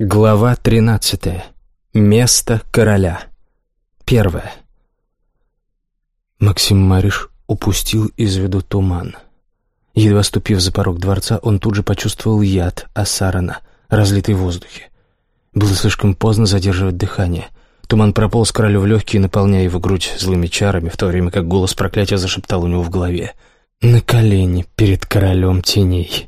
Глава 13. Место короля. Первое. Максим Мариш упустил из виду туман. Едва ступив за порог дворца, он тут же почувствовал яд Асарана, разлитый в воздухе. Было слишком поздно задерживать дыхание. Туман прополз королю в легкие, наполняя его грудь злыми чарами, в то время как голос проклятия зашептал у него в голове. «На колени перед королем теней».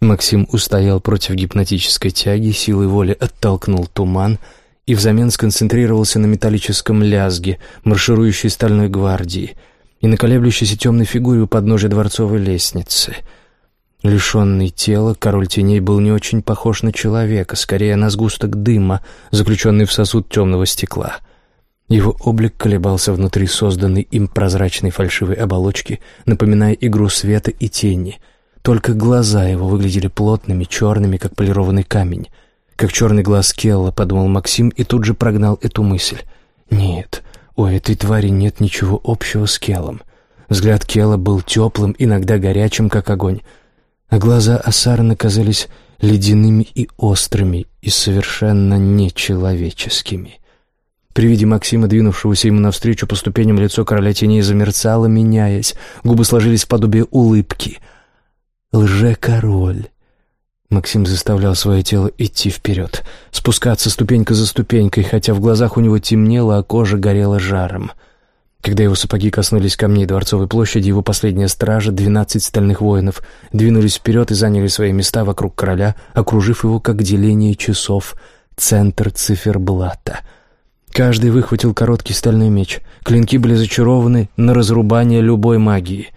Максим устоял против гипнотической тяги, силой воли оттолкнул туман и взамен сконцентрировался на металлическом лязге, марширующей стальной гвардии, и на колеблющейся темной фигуре у подножия дворцовой лестницы. Лишенный тела, король теней был не очень похож на человека, скорее на сгусток дыма, заключенный в сосуд темного стекла. Его облик колебался внутри созданной им прозрачной фальшивой оболочки, напоминая игру света и тени — только глаза его выглядели плотными, черными, как полированный камень. Как черный глаз Келла, подумал Максим и тут же прогнал эту мысль. Нет, у этой твари нет ничего общего с Келлом. Взгляд Келла был теплым, иногда горячим, как огонь. А глаза Асарна казались ледяными и острыми, и совершенно нечеловеческими. При виде Максима, двинувшегося ему навстречу по ступеням, лицо короля теней замерцало, меняясь, губы сложились в подобие улыбки — лже-король. Максим заставлял свое тело идти вперед, спускаться ступенька за ступенькой, хотя в глазах у него темнело, а кожа горела жаром. Когда его сапоги коснулись камней Дворцовой площади, его последняя стража, двенадцать стальных воинов, двинулись вперед и заняли свои места вокруг короля, окружив его как деление часов, центр циферблата. Каждый выхватил короткий стальной меч. Клинки были зачарованы на разрубание любой магии.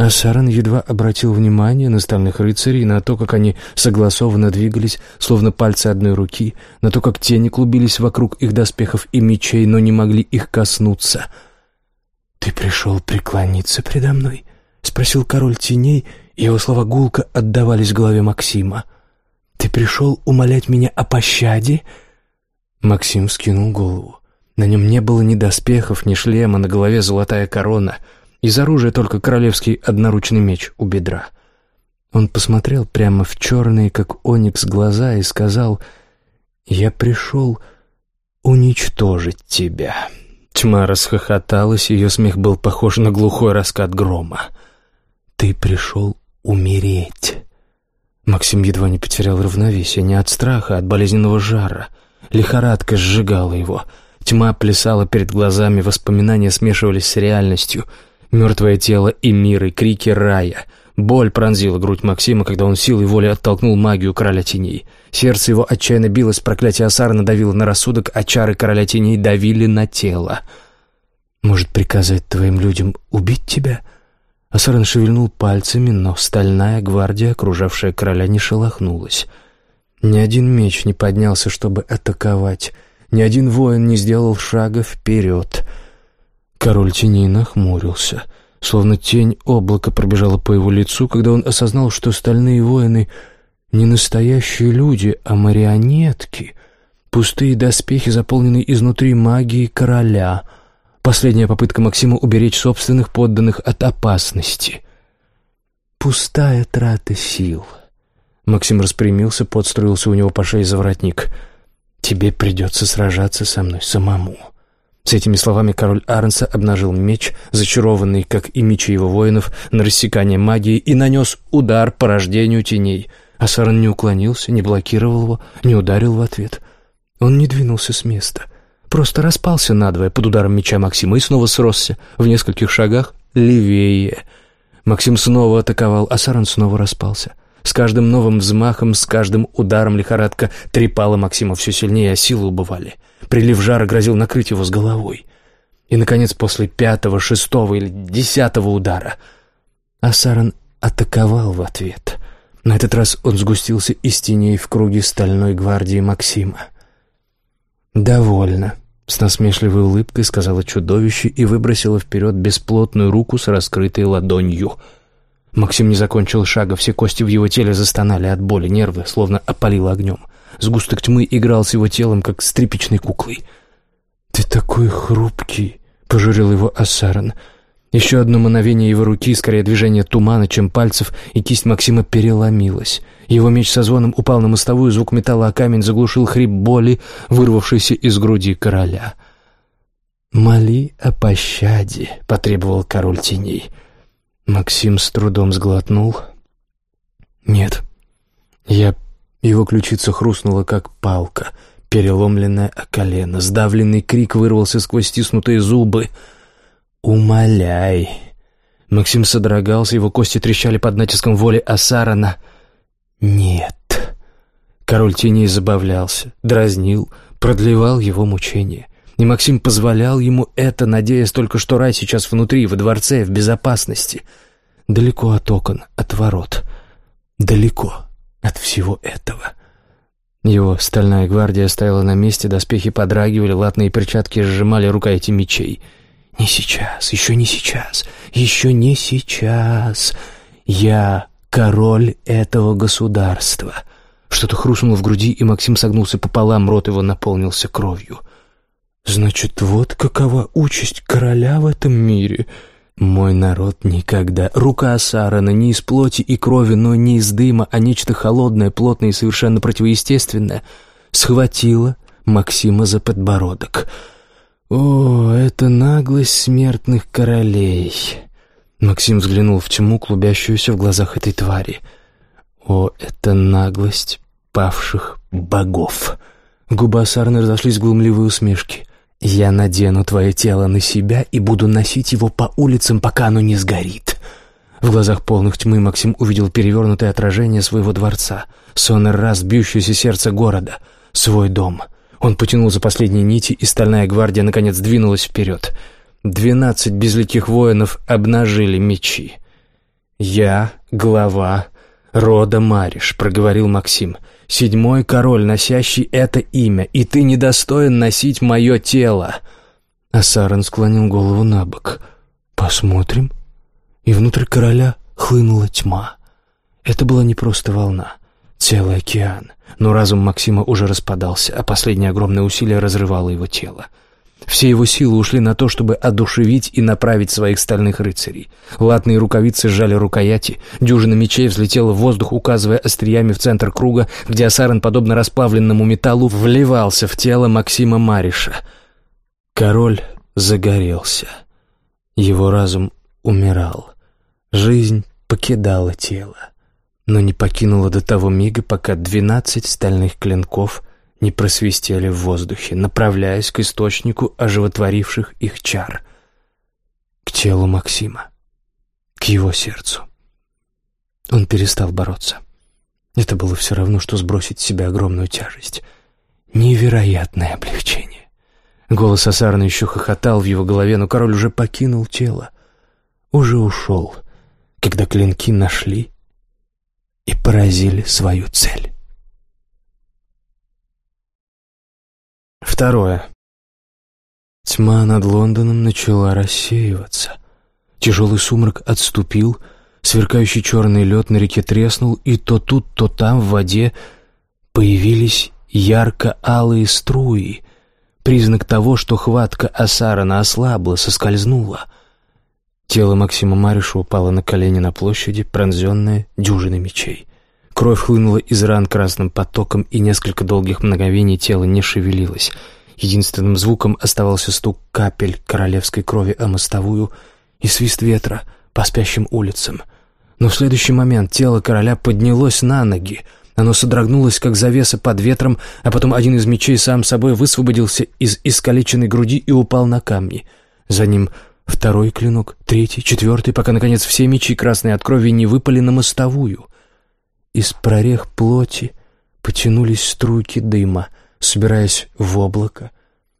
А Саран едва обратил внимание на стальных рыцарей, на то, как они согласованно двигались, словно пальцы одной руки, на то, как тени клубились вокруг их доспехов и мечей, но не могли их коснуться. «Ты пришел преклониться предо мной?» — спросил король теней, и его слова гулко отдавались в голове Максима. «Ты пришел умолять меня о пощаде?» Максим скинул голову. На нем не было ни доспехов, ни шлема, на голове золотая корона — из оружия только королевский одноручный меч у бедра. Он посмотрел прямо в черные, как оникс, глаза и сказал, «Я пришел уничтожить тебя». Тьма расхохоталась, ее смех был похож на глухой раскат грома. «Ты пришел умереть». Максим едва не потерял равновесие, не от страха, а от болезненного жара. Лихорадка сжигала его. Тьма плясала перед глазами, воспоминания смешивались с реальностью — Мертвое тело и миры, крики рая. Боль пронзила грудь Максима, когда он силой воли оттолкнул магию короля теней. Сердце его отчаянно билось, проклятие Асара надавило на рассудок, а чары короля теней давили на тело. «Может, приказать твоим людям убить тебя?» Асаран шевельнул пальцами, но стальная гвардия, окружавшая короля, не шелохнулась. Ни один меч не поднялся, чтобы атаковать. Ни один воин не сделал шага вперед — Король теней нахмурился, словно тень облака пробежала по его лицу, когда он осознал, что стальные воины не настоящие люди, а марионетки, пустые доспехи, заполненные изнутри магией короля. Последняя попытка Максима уберечь собственных подданных от опасности. Пустая трата сил. Максим распрямился, подстроился у него по шее за воротник. «Тебе придется сражаться со мной самому». С этими словами король Арнса обнажил меч, зачарованный, как и мечи его воинов, на рассекание магии и нанес удар по рождению теней. А Саран не уклонился, не блокировал его, не ударил в ответ. Он не двинулся с места, просто распался надвое под ударом меча Максима и снова сросся в нескольких шагах левее. Максим снова атаковал, а снова распался. С каждым новым взмахом, с каждым ударом лихорадка трепала Максима все сильнее, а силы убывали. Прилив жара грозил накрыть его с головой. И, наконец, после пятого, шестого или десятого удара Асаран атаковал в ответ. На этот раз он сгустился из теней в круге стальной гвардии Максима. «Довольно», — с насмешливой улыбкой сказала чудовище и выбросила вперед бесплотную руку с раскрытой ладонью — Максим не закончил шага, все кости в его теле застонали от боли, нервы словно опалило огнем. Сгусток тьмы играл с его телом, как с тряпичной куклой. «Ты такой хрупкий!» — пожурил его Ассаран. Еще одно мановение его руки, скорее движение тумана, чем пальцев, и кисть Максима переломилась. Его меч со звоном упал на мостовую, звук металла о камень заглушил хрип боли, вырвавшийся из груди короля. «Моли о пощаде», — потребовал король теней. Максим с трудом сглотнул. «Нет, я...» Его ключица хрустнула, как палка, переломленная о колено. Сдавленный крик вырвался сквозь стиснутые зубы — «Умоляй!» Максим содрогался, его кости трещали под натиском воли Асарана. «Нет!» Король теней забавлялся, дразнил, продлевал его мучения. И Максим позволял ему это, надеясь только, что рай сейчас внутри, во дворце, в безопасности. Далеко от окон, от ворот. Далеко от всего этого. Его стальная гвардия стояла на месте, доспехи подрагивали, латные перчатки сжимали рукояти мечей — «Не сейчас, еще не сейчас, еще не сейчас. Я король этого государства». Что-то хрустнуло в груди, и Максим согнулся пополам, рот его наполнился кровью. «Значит, вот какова участь короля в этом мире?» «Мой народ никогда...» Рука Асарана не из плоти и крови, но не из дыма, а нечто холодное, плотное и совершенно противоестественное, схватила Максима за подбородок — «О, это наглость смертных королей!» Максим взглянул в тьму, клубящуюся в глазах этой твари. «О, это наглость павших богов!» Губы Асарны разошлись в глумливые усмешки. «Я надену твое тело на себя и буду носить его по улицам, пока оно не сгорит». В глазах полных тьмы Максим увидел перевернутое отражение своего дворца, сонный раз бьющееся сердце города, свой дом — он потянул за последние нити, и стальная гвардия наконец двинулась вперед. Двенадцать безликих воинов обнажили мечи. «Я глава рода Мариш», — проговорил Максим. «Седьмой король, носящий это имя, и ты недостоин носить мое тело». А Сарен склонил голову на бок. «Посмотрим». И внутрь короля хлынула тьма. Это была не просто волна. Целый океан. Но разум Максима уже распадался, а последнее огромное усилие разрывало его тело. Все его силы ушли на то, чтобы одушевить и направить своих стальных рыцарей. Латные рукавицы сжали рукояти, дюжина мечей взлетела в воздух, указывая остриями в центр круга, где Асарен, подобно расплавленному металлу, вливался в тело Максима Мариша. Король загорелся. Его разум умирал. Жизнь покидала тело но не покинула до того мига, пока двенадцать стальных клинков не просвистели в воздухе, направляясь к источнику оживотворивших их чар, к телу Максима, к его сердцу. Он перестал бороться. Это было все равно, что сбросить с себя огромную тяжесть. Невероятное облегчение. Голос Асарна еще хохотал в его голове, но король уже покинул тело, уже ушел, когда клинки нашли и поразили свою цель. Второе. Тьма над Лондоном начала рассеиваться. Тяжелый сумрак отступил, сверкающий черный лед на реке треснул, и то тут, то там в воде появились ярко-алые струи, признак того, что хватка Асарана ослабла, соскользнула — Тело Максима Мариша упало на колени на площади, пронзенное дюжиной мечей. Кровь хлынула из ран красным потоком, и несколько долгих мгновений тело не шевелилось. Единственным звуком оставался стук капель королевской крови о мостовую и свист ветра по спящим улицам. Но в следующий момент тело короля поднялось на ноги. Оно содрогнулось, как завеса под ветром, а потом один из мечей сам собой высвободился из искалеченной груди и упал на камни. За ним Второй клинок, третий, четвертый, пока, наконец, все мечи красные от крови не выпали на мостовую. Из прорех плоти потянулись струйки дыма, собираясь в облако,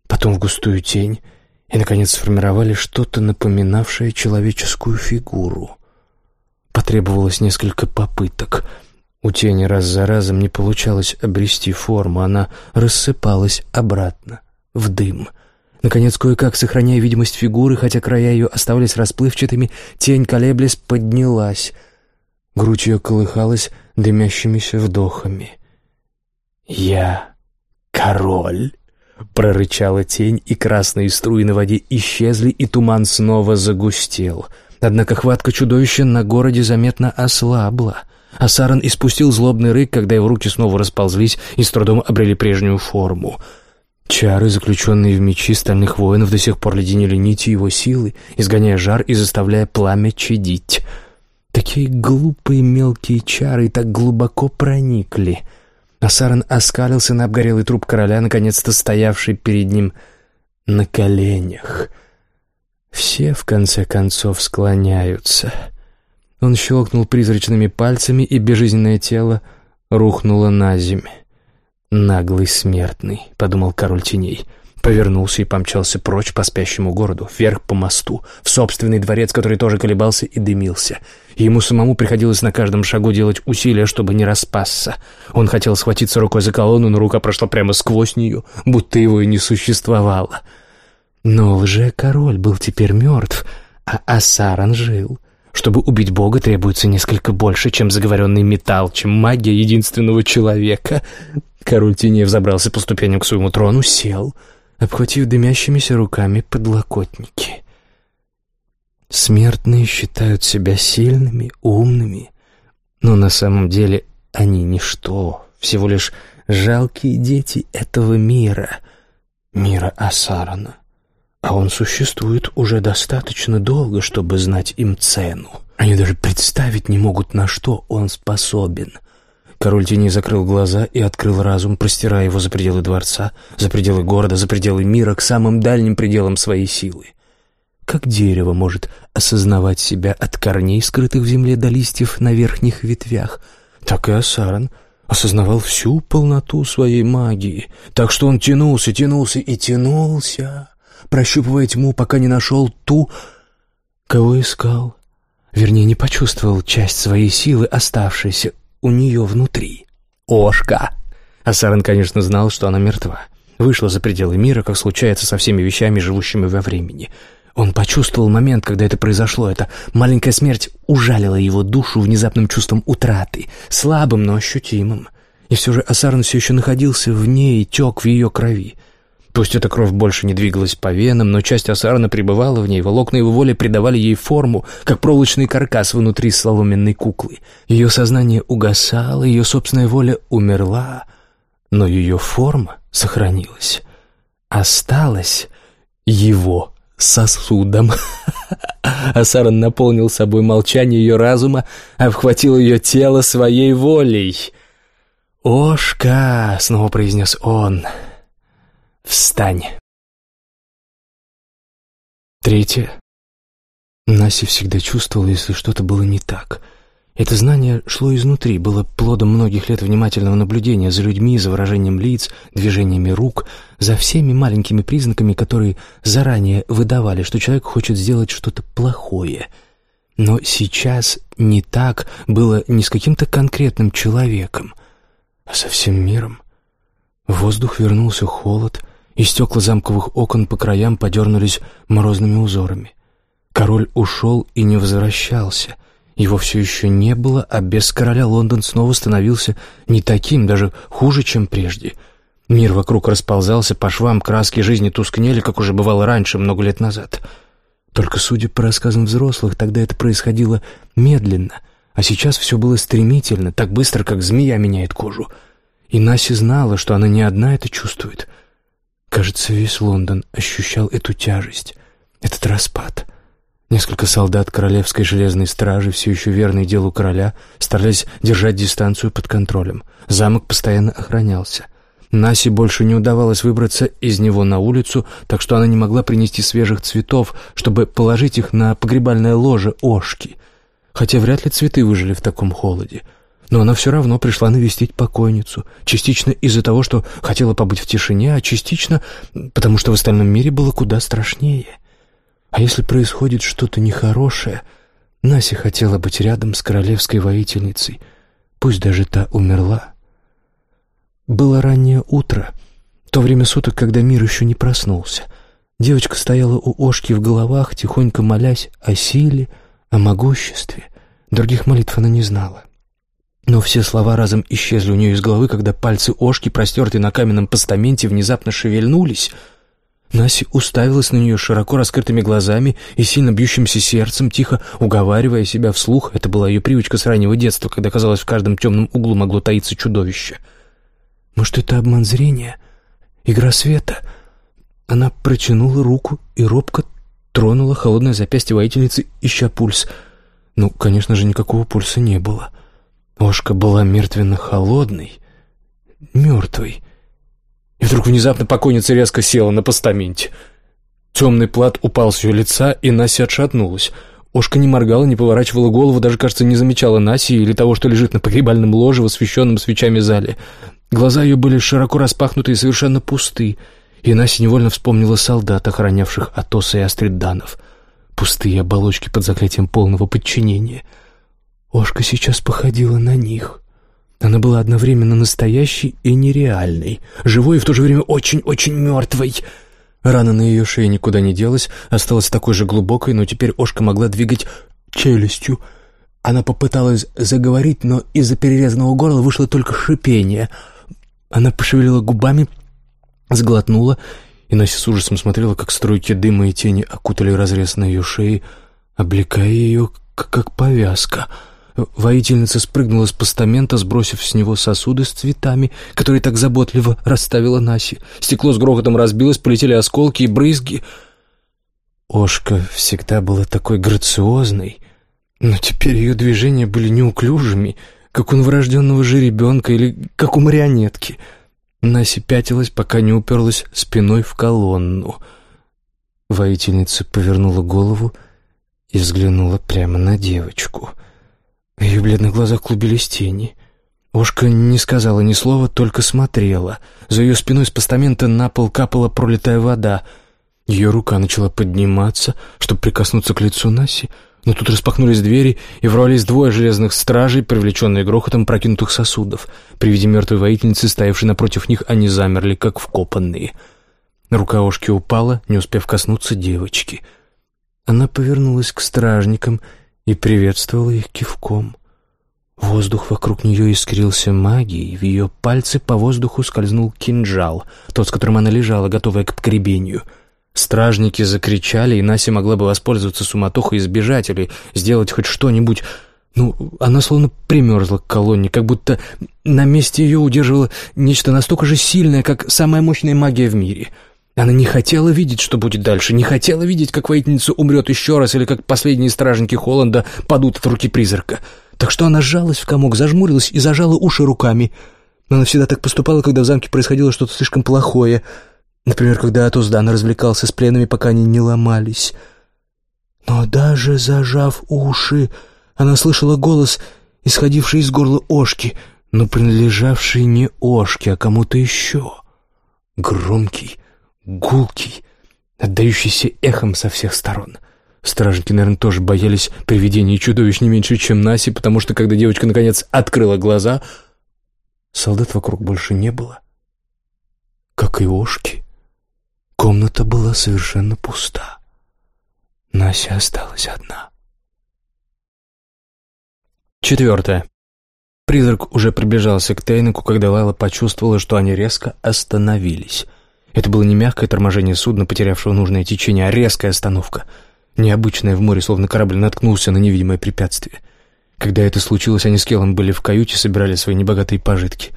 потом в густую тень, и, наконец, сформировали что-то напоминавшее человеческую фигуру. Потребовалось несколько попыток. У тени раз за разом не получалось обрести форму, она рассыпалась обратно, в дым — Наконец, кое-как, сохраняя видимость фигуры, хотя края ее оставались расплывчатыми, тень, колеблясь, поднялась. Грудь ее колыхалась дымящимися вдохами. «Я король!» Прорычала тень, и красные струи на воде исчезли, и туман снова загустел. Однако хватка чудовища на городе заметно ослабла. А Саран испустил злобный рык, когда его руки снова расползлись и с трудом обрели прежнюю форму. Чары, заключенные в мечи стальных воинов, до сих пор леденили нити его силы, изгоняя жар и заставляя пламя чадить. Такие глупые мелкие чары так глубоко проникли. А Саран оскалился на обгорелый труп короля, наконец-то стоявший перед ним на коленях. Все, в конце концов, склоняются. Он щелкнул призрачными пальцами, и безжизненное тело рухнуло на землю. «Наглый смертный», — подумал король теней. Повернулся и помчался прочь по спящему городу, вверх по мосту, в собственный дворец, который тоже колебался и дымился. Ему самому приходилось на каждом шагу делать усилия, чтобы не распасться. Он хотел схватиться рукой за колонну, но рука прошла прямо сквозь нее, будто его и не существовало. Но лже-король был теперь мертв, а Асаран жил. Чтобы убить Бога, требуется несколько больше, чем заговоренный металл, чем магия единственного человека. Король теней взобрался по ступеням к своему трону, сел, обхватив дымящимися руками подлокотники. Смертные считают себя сильными, умными, но на самом деле они ничто, всего лишь жалкие дети этого мира, мира Асарана. А он существует уже достаточно долго, чтобы знать им цену. Они даже представить не могут, на что он способен — Король теней закрыл глаза и открыл разум, простирая его за пределы дворца, за пределы города, за пределы мира, к самым дальним пределам своей силы. Как дерево может осознавать себя от корней, скрытых в земле до листьев на верхних ветвях, так и Асаран осознавал всю полноту своей магии, так что он тянулся, тянулся и тянулся, прощупывая тьму, пока не нашел ту, кого искал. Вернее, не почувствовал часть своей силы, оставшейся у нее внутри. Ошка! А Сарен, конечно, знал, что она мертва. Вышла за пределы мира, как случается со всеми вещами, живущими во времени. Он почувствовал момент, когда это произошло. Эта маленькая смерть ужалила его душу внезапным чувством утраты, слабым, но ощутимым. И все же Асарн все еще находился в ней и тек в ее крови. Пусть эта кровь больше не двигалась по венам, но часть Асарна пребывала в ней, волокна его воли придавали ей форму, как проволочный каркас внутри соломенной куклы. Ее сознание угасало, ее собственная воля умерла, но ее форма сохранилась. Осталась его сосудом. Асаран наполнил собой молчание ее разума, обхватил ее тело своей волей. «Ошка!» — снова произнес он — Встань. Третье. Наси всегда чувствовала, если что-то было не так. Это знание шло изнутри, было плодом многих лет внимательного наблюдения за людьми, за выражением лиц, движениями рук, за всеми маленькими признаками, которые заранее выдавали, что человек хочет сделать что-то плохое. Но сейчас не так было не с каким-то конкретным человеком, а со всем миром. В воздух вернулся холод, и стекла замковых окон по краям подернулись морозными узорами. Король ушел и не возвращался. Его все еще не было, а без короля Лондон снова становился не таким, даже хуже, чем прежде. Мир вокруг расползался по швам, краски жизни тускнели, как уже бывало раньше, много лет назад. Только, судя по рассказам взрослых, тогда это происходило медленно, а сейчас все было стремительно, так быстро, как змея меняет кожу. И Наси знала, что она не одна это чувствует — Кажется, весь Лондон ощущал эту тяжесть, этот распад. Несколько солдат королевской железной стражи, все еще верные делу короля, старались держать дистанцию под контролем. Замок постоянно охранялся. Насе больше не удавалось выбраться из него на улицу, так что она не могла принести свежих цветов, чтобы положить их на погребальное ложе Ошки. Хотя вряд ли цветы выжили в таком холоде — но она все равно пришла навестить покойницу, частично из-за того, что хотела побыть в тишине, а частично потому, что в остальном мире было куда страшнее. А если происходит что-то нехорошее, Наси хотела быть рядом с королевской воительницей, пусть даже та умерла. Было раннее утро, то время суток, когда мир еще не проснулся. Девочка стояла у Ошки в головах, тихонько молясь о силе, о могуществе. Других молитв она не знала. Но все слова разом исчезли у нее из головы, когда пальцы Ошки, простертые на каменном постаменте, внезапно шевельнулись. Наси уставилась на нее широко раскрытыми глазами и сильно бьющимся сердцем, тихо уговаривая себя вслух. Это была ее привычка с раннего детства, когда, казалось, в каждом темном углу могло таиться чудовище. «Может, это обман зрения? Игра света?» Она протянула руку и робко тронула холодное запястье воительницы, ища пульс. Ну, конечно же, никакого пульса не было. Ошка была мертвенно-холодной, мертвой. И вдруг внезапно покойница резко села на постаменте. Темный плат упал с ее лица, и Нася отшатнулась. Ошка не моргала, не поворачивала голову, даже, кажется, не замечала Наси или того, что лежит на погребальном ложе в освещенном свечами зале. Глаза ее были широко распахнуты и совершенно пусты, и Нася невольно вспомнила солдат, охранявших Атоса и Астриданов. Пустые оболочки под заклятием полного подчинения — Ошка сейчас походила на них. Она была одновременно настоящей и нереальной, живой и в то же время очень-очень мертвой. Рана на ее шее никуда не делась, осталась такой же глубокой, но теперь Ошка могла двигать челюстью. Она попыталась заговорить, но из-за перерезанного горла вышло только шипение. Она пошевелила губами, сглотнула, и Настя с ужасом смотрела, как струйки дыма и тени окутали разрез на ее шее, облекая ее как повязка — Воительница спрыгнула с постамента, сбросив с него сосуды с цветами, которые так заботливо расставила Наси. Стекло с грохотом разбилось, полетели осколки и брызги. Ошка всегда была такой грациозной, но теперь ее движения были неуклюжими, как у новорожденного жеребенка или как у марионетки. Наси пятилась, пока не уперлась спиной в колонну. Воительница повернула голову и взглянула прямо на девочку — в ее бледных глазах клубились тени. Ошка не сказала ни слова, только смотрела. За ее спиной с постамента на пол капала пролитая вода. Ее рука начала подниматься, чтобы прикоснуться к лицу Наси, но тут распахнулись двери, и ворвались двое железных стражей, привлеченные грохотом прокинутых сосудов. При виде мертвой воительницы, стоявшей напротив них, они замерли, как вкопанные. Рука Ошки упала, не успев коснуться девочки. Она повернулась к стражникам — и приветствовала их кивком. Воздух вокруг нее искрился магией, в ее пальцы по воздуху скользнул кинжал, тот, с которым она лежала, готовая к погребению. Стражники закричали, и Нася могла бы воспользоваться суматохой и сбежать или сделать хоть что-нибудь. Ну, она словно примерзла к колонне, как будто на месте ее удерживало нечто настолько же сильное, как самая мощная магия в мире — она не хотела видеть, что будет дальше, не хотела видеть, как воительница умрет еще раз или как последние стражники Холланда падут от руки призрака. Так что она сжалась в комок, зажмурилась и зажала уши руками. Она всегда так поступала, когда в замке происходило что-то слишком плохое. Например, когда Атуздан развлекался с пленными, пока они не ломались. Но даже зажав уши, она слышала голос, исходивший из горла Ошки, но принадлежавший не Ошке, а кому-то еще. Громкий, гулкий, отдающийся эхом со всех сторон. Стражники, наверное, тоже боялись привидений и чудовищ не меньше, чем Наси, потому что, когда девочка, наконец, открыла глаза, солдат вокруг больше не было. Как и ошки, комната была совершенно пуста. Нася осталась одна. Четвертое. Призрак уже приближался к Тейнику, когда Лайла почувствовала, что они резко остановились — это было не мягкое торможение судна, потерявшего нужное течение, а резкая остановка. Необычная в море, словно корабль наткнулся на невидимое препятствие. Когда это случилось, они с Келлом были в каюте, собирали свои небогатые пожитки.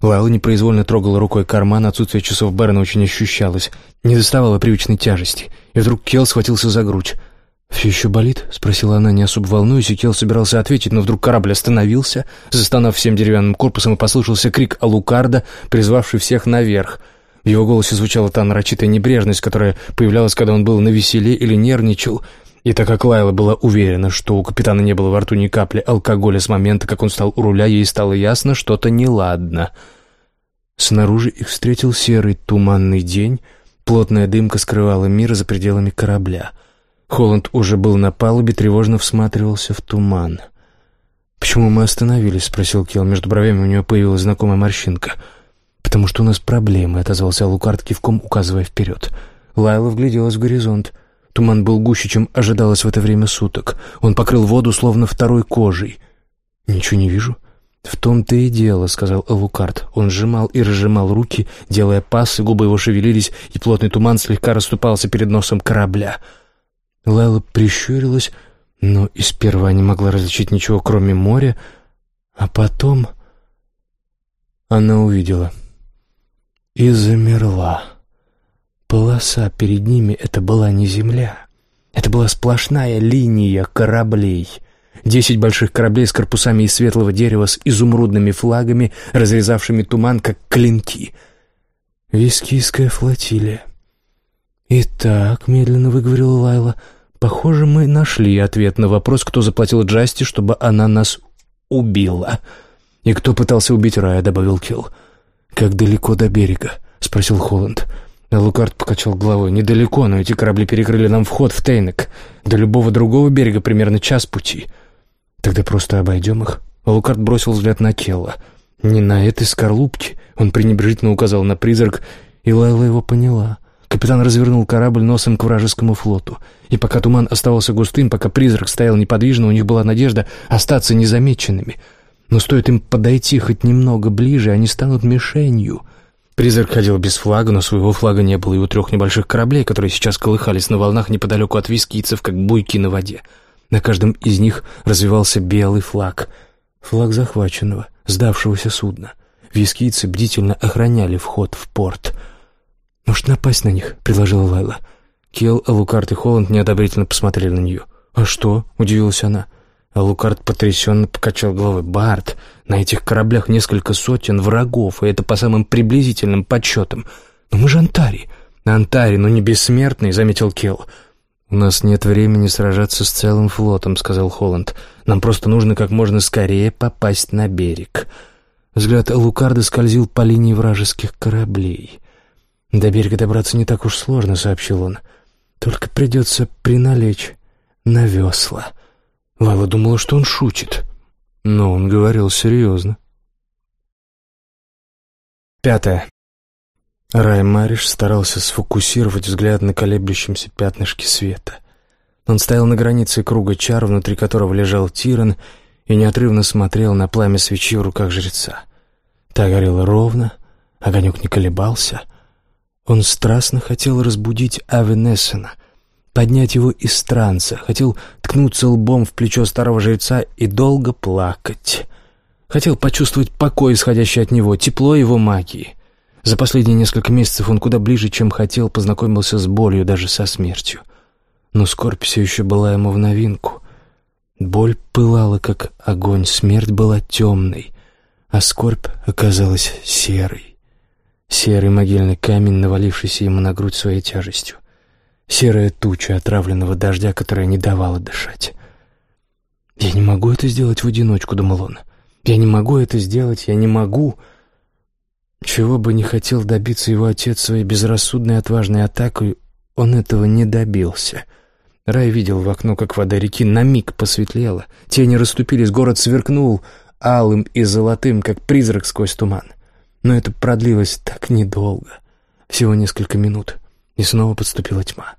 Лайла непроизвольно трогала рукой карман, отсутствие часов Бэрона очень ощущалось. Не доставало привычной тяжести. И вдруг Келл схватился за грудь. «Все еще болит?» — спросила она, не особо волнуясь, и Келл собирался ответить, но вдруг корабль остановился, застонав всем деревянным корпусом, и послышался крик Алукарда, призвавший всех наверх — его голосе звучала та нарочитая небрежность, которая появлялась, когда он был на веселе или нервничал. И так как Лайла была уверена, что у капитана не было во рту ни капли алкоголя с момента, как он стал у руля, ей стало ясно, что-то неладно. Снаружи их встретил серый туманный день, плотная дымка скрывала мир за пределами корабля. Холланд уже был на палубе, тревожно всматривался в туман. «Почему мы остановились?» — спросил Кел. Между бровями у него появилась знакомая морщинка — «Потому что у нас проблемы», — отозвался Лукард кивком, указывая вперед. Лайла вгляделась в горизонт. Туман был гуще, чем ожидалось в это время суток. Он покрыл воду, словно второй кожей. «Ничего не вижу». «В том-то и дело», — сказал Элукард. Он сжимал и разжимал руки, делая пасы, губы его шевелились, и плотный туман слегка расступался перед носом корабля. Лайла прищурилась, но и сперва не могла различить ничего, кроме моря, а потом она увидела и замерла. Полоса перед ними — это была не земля. Это была сплошная линия кораблей. Десять больших кораблей с корпусами из светлого дерева с изумрудными флагами, разрезавшими туман, как клинки. Вискийская флотилия. «Итак», — медленно выговорила Лайла, — «похоже, мы нашли ответ на вопрос, кто заплатил Джасти, чтобы она нас убила». «И кто пытался убить Рая», — добавил Килл. «Как далеко до берега?» — спросил Холланд. Лукард покачал головой. «Недалеко, но эти корабли перекрыли нам вход в Тейнек. До любого другого берега примерно час пути. Тогда просто обойдем их». Лукард бросил взгляд на Келла. «Не на этой скорлупке», — он пренебрежительно указал на призрак, и Лайла его поняла. Капитан развернул корабль носом к вражескому флоту. И пока туман оставался густым, пока призрак стоял неподвижно, у них была надежда остаться незамеченными. Но стоит им подойти хоть немного ближе, они станут мишенью — Призрак ходил без флага, но своего флага не было и у трех небольших кораблей, которые сейчас колыхались на волнах неподалеку от вискийцев, как буйки на воде. На каждом из них развивался белый флаг. Флаг захваченного, сдавшегося судна. Вискийцы бдительно охраняли вход в порт. «Может, напасть на них?» — предложила Лайла. Кел, Лукард и Холланд неодобрительно посмотрели на нее. «А что?» — удивилась она. Лукард потрясенно покачал головой. «Барт, на этих кораблях несколько сотен врагов, и это по самым приблизительным подсчетам. Но мы же Антари. Антари, но не бессмертный», — заметил Келл. «У нас нет времени сражаться с целым флотом», — сказал Холланд. «Нам просто нужно как можно скорее попасть на берег». Взгляд Лукарда скользил по линии вражеских кораблей. «До берега добраться не так уж сложно», — сообщил он. «Только придется приналечь на весла». Лайла думала, что он шутит, но он говорил серьезно. Пятое. Рай Мариш старался сфокусировать взгляд на колеблющемся пятнышке света. Он стоял на границе круга чар, внутри которого лежал Тиран, и неотрывно смотрел на пламя свечи в руках жреца. Та горела ровно, огонек не колебался. Он страстно хотел разбудить Авенессена — поднять его из транса, хотел ткнуться лбом в плечо старого жреца и долго плакать. Хотел почувствовать покой, исходящий от него, тепло его магии. За последние несколько месяцев он куда ближе, чем хотел, познакомился с болью, даже со смертью. Но скорбь все еще была ему в новинку. Боль пылала, как огонь, смерть была темной, а скорбь оказалась серой. Серый могильный камень, навалившийся ему на грудь своей тяжестью серая туча отравленного дождя, которая не давала дышать. «Я не могу это сделать в одиночку», — думал он. «Я не могу это сделать, я не могу...» Чего бы не хотел добиться его отец своей безрассудной отважной атакой, он этого не добился. Рай видел в окно, как вода реки на миг посветлела. Тени расступились, город сверкнул алым и золотым, как призрак сквозь туман. Но это продлилось так недолго, всего несколько минут, и снова подступила тьма.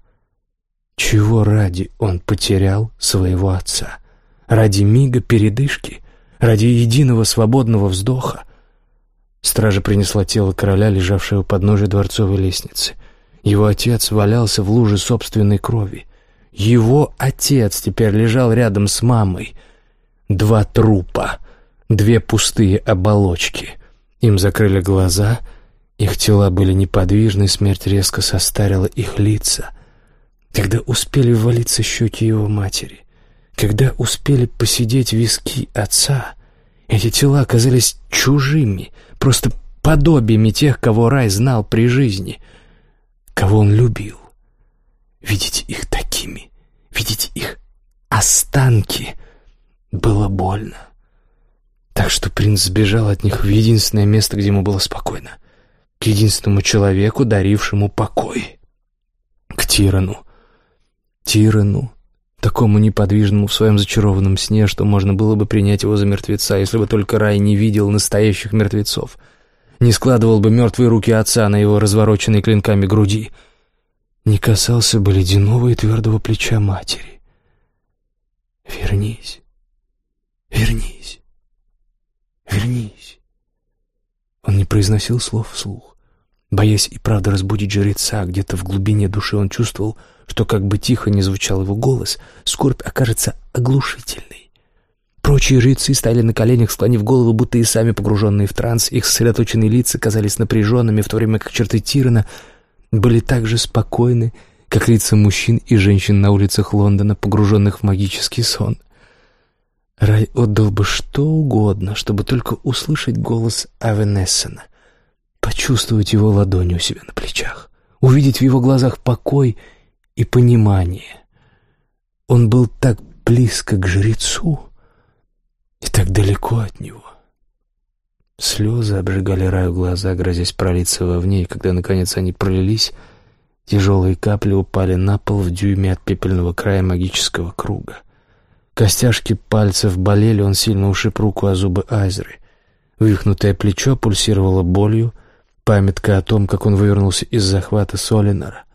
Чего ради он потерял своего отца? Ради мига передышки? Ради единого свободного вздоха? Стража принесла тело короля, лежавшего под ножей дворцовой лестницы. Его отец валялся в луже собственной крови. Его отец теперь лежал рядом с мамой. Два трупа, две пустые оболочки. Им закрыли глаза, их тела были неподвижны, смерть резко состарила их лица — когда успели ввалиться щеки его матери, когда успели посидеть виски отца, эти тела оказались чужими, просто подобиями тех, кого рай знал при жизни, кого он любил. Видеть их такими, видеть их останки было больно. Так что принц сбежал от них в единственное место, где ему было спокойно, к единственному человеку, дарившему покой, к тирану, Тирану, такому неподвижному в своем зачарованном сне, что можно было бы принять его за мертвеца, если бы только рай не видел настоящих мертвецов, не складывал бы мертвые руки отца на его развороченной клинками груди, не касался бы ледяного и твердого плеча матери. «Вернись, вернись, Вернись!» Он не произносил слов вслух. Боясь и правда разбудить жреца, где-то в глубине души он чувствовал, что как бы тихо не звучал его голос, скорбь окажется оглушительной. Прочие жрецы стояли на коленях, склонив голову, будто и сами погруженные в транс. Их сосредоточенные лица казались напряженными, в то время как черты Тирана были так же спокойны, как лица мужчин и женщин на улицах Лондона, погруженных в магический сон. Рай отдал бы что угодно, чтобы только услышать голос Авенессена, почувствовать его ладонь у себя на плечах, увидеть в его глазах покой и понимание. Он был так близко к жрецу и так далеко от него. Слезы обжигали Раю глаза, грозясь пролиться вовне, и когда, наконец, они пролились, тяжелые капли упали на пол в дюйме от пепельного края магического круга. Костяшки пальцев болели, он сильно ушиб руку о зубы Айзеры. Вывихнутое плечо пульсировало болью, памятка о том, как он вывернулся из захвата Солинора.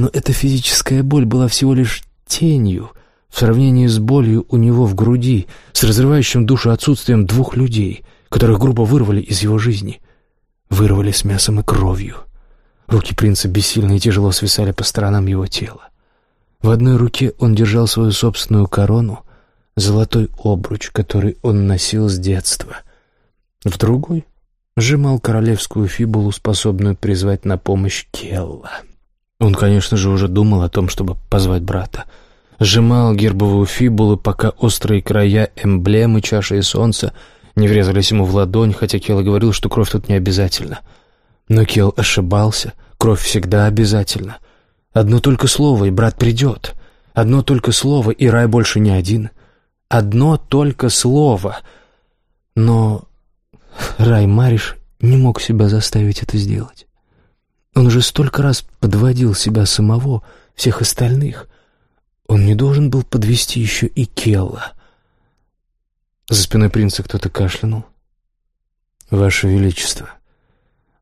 Но эта физическая боль была всего лишь тенью в сравнении с болью у него в груди, с разрывающим душу отсутствием двух людей, которых грубо вырвали из его жизни. Вырвали с мясом и кровью. Руки принца бессильно и тяжело свисали по сторонам его тела. В одной руке он держал свою собственную корону, золотой обруч, который он носил с детства. В другой сжимал королевскую фибулу, способную призвать на помощь Келла. Он, конечно же, уже думал о том, чтобы позвать брата. Сжимал гербовую фибулу, пока острые края эмблемы чаши и солнца не врезались ему в ладонь, хотя Келл говорил, что кровь тут не обязательно. Но Келл ошибался, кровь всегда обязательна. Одно только слово, и брат придет. Одно только слово, и рай больше не один. Одно только слово. Но Рай Мариш не мог себя заставить это сделать. Он уже столько раз подводил себя самого, всех остальных. Он не должен был подвести еще и Келла. За спиной принца кто-то кашлянул. «Ваше Величество!»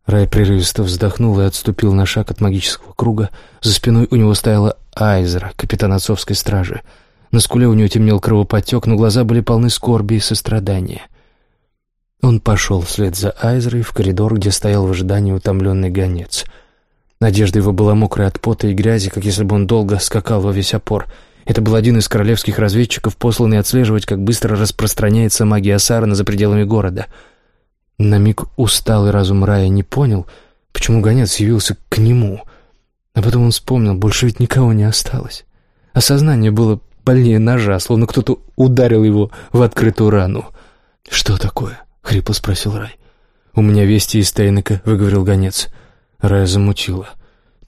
Рай прерывисто вздохнул и отступил на шаг от магического круга. За спиной у него стояла Айзера, капитан отцовской стражи — на скуле у него темнел кровоподтек, но глаза были полны скорби и сострадания. Он пошел вслед за Айзерой в коридор, где стоял в ожидании утомленный гонец. Надежда его была мокрая от пота и грязи, как если бы он долго скакал во весь опор. Это был один из королевских разведчиков, посланный отслеживать, как быстро распространяется магия Сарана за пределами города. На миг усталый разум Рая не понял, почему гонец явился к нему. А потом он вспомнил, больше ведь никого не осталось. Осознание было больнее ножа, словно кто-то ударил его в открытую рану. «Что такое?» — хрипло спросил Рай. «У меня вести из Тейнека», — выговорил гонец. Рая замутила.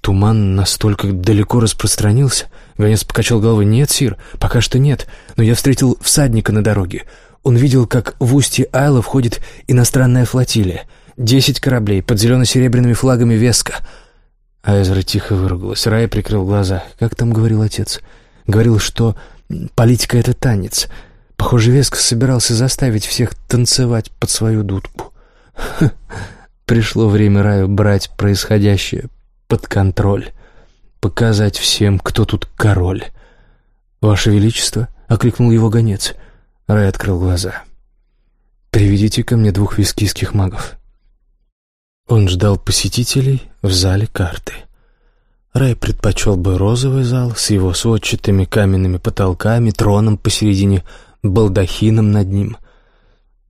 «Туман настолько далеко распространился?» Гонец покачал головой. «Нет, Сир, пока что нет, но я встретил всадника на дороге. Он видел, как в устье Айла входит иностранная флотилия. Десять кораблей под зелено-серебряными флагами Веска». Айзера тихо выругалась. Рай прикрыл глаза. «Как там говорил отец?» Говорил, что политика — это танец. Похоже, Веск собирался заставить всех танцевать под свою дудку. Пришло время Раю брать происходящее под контроль. Показать всем, кто тут король. «Ваше Величество!» — окликнул его гонец. Рай открыл глаза. «Приведите ко мне двух вискийских магов». Он ждал посетителей в зале карты. Рэй предпочел бы розовый зал с его сводчатыми каменными потолками, троном посередине, балдахином над ним.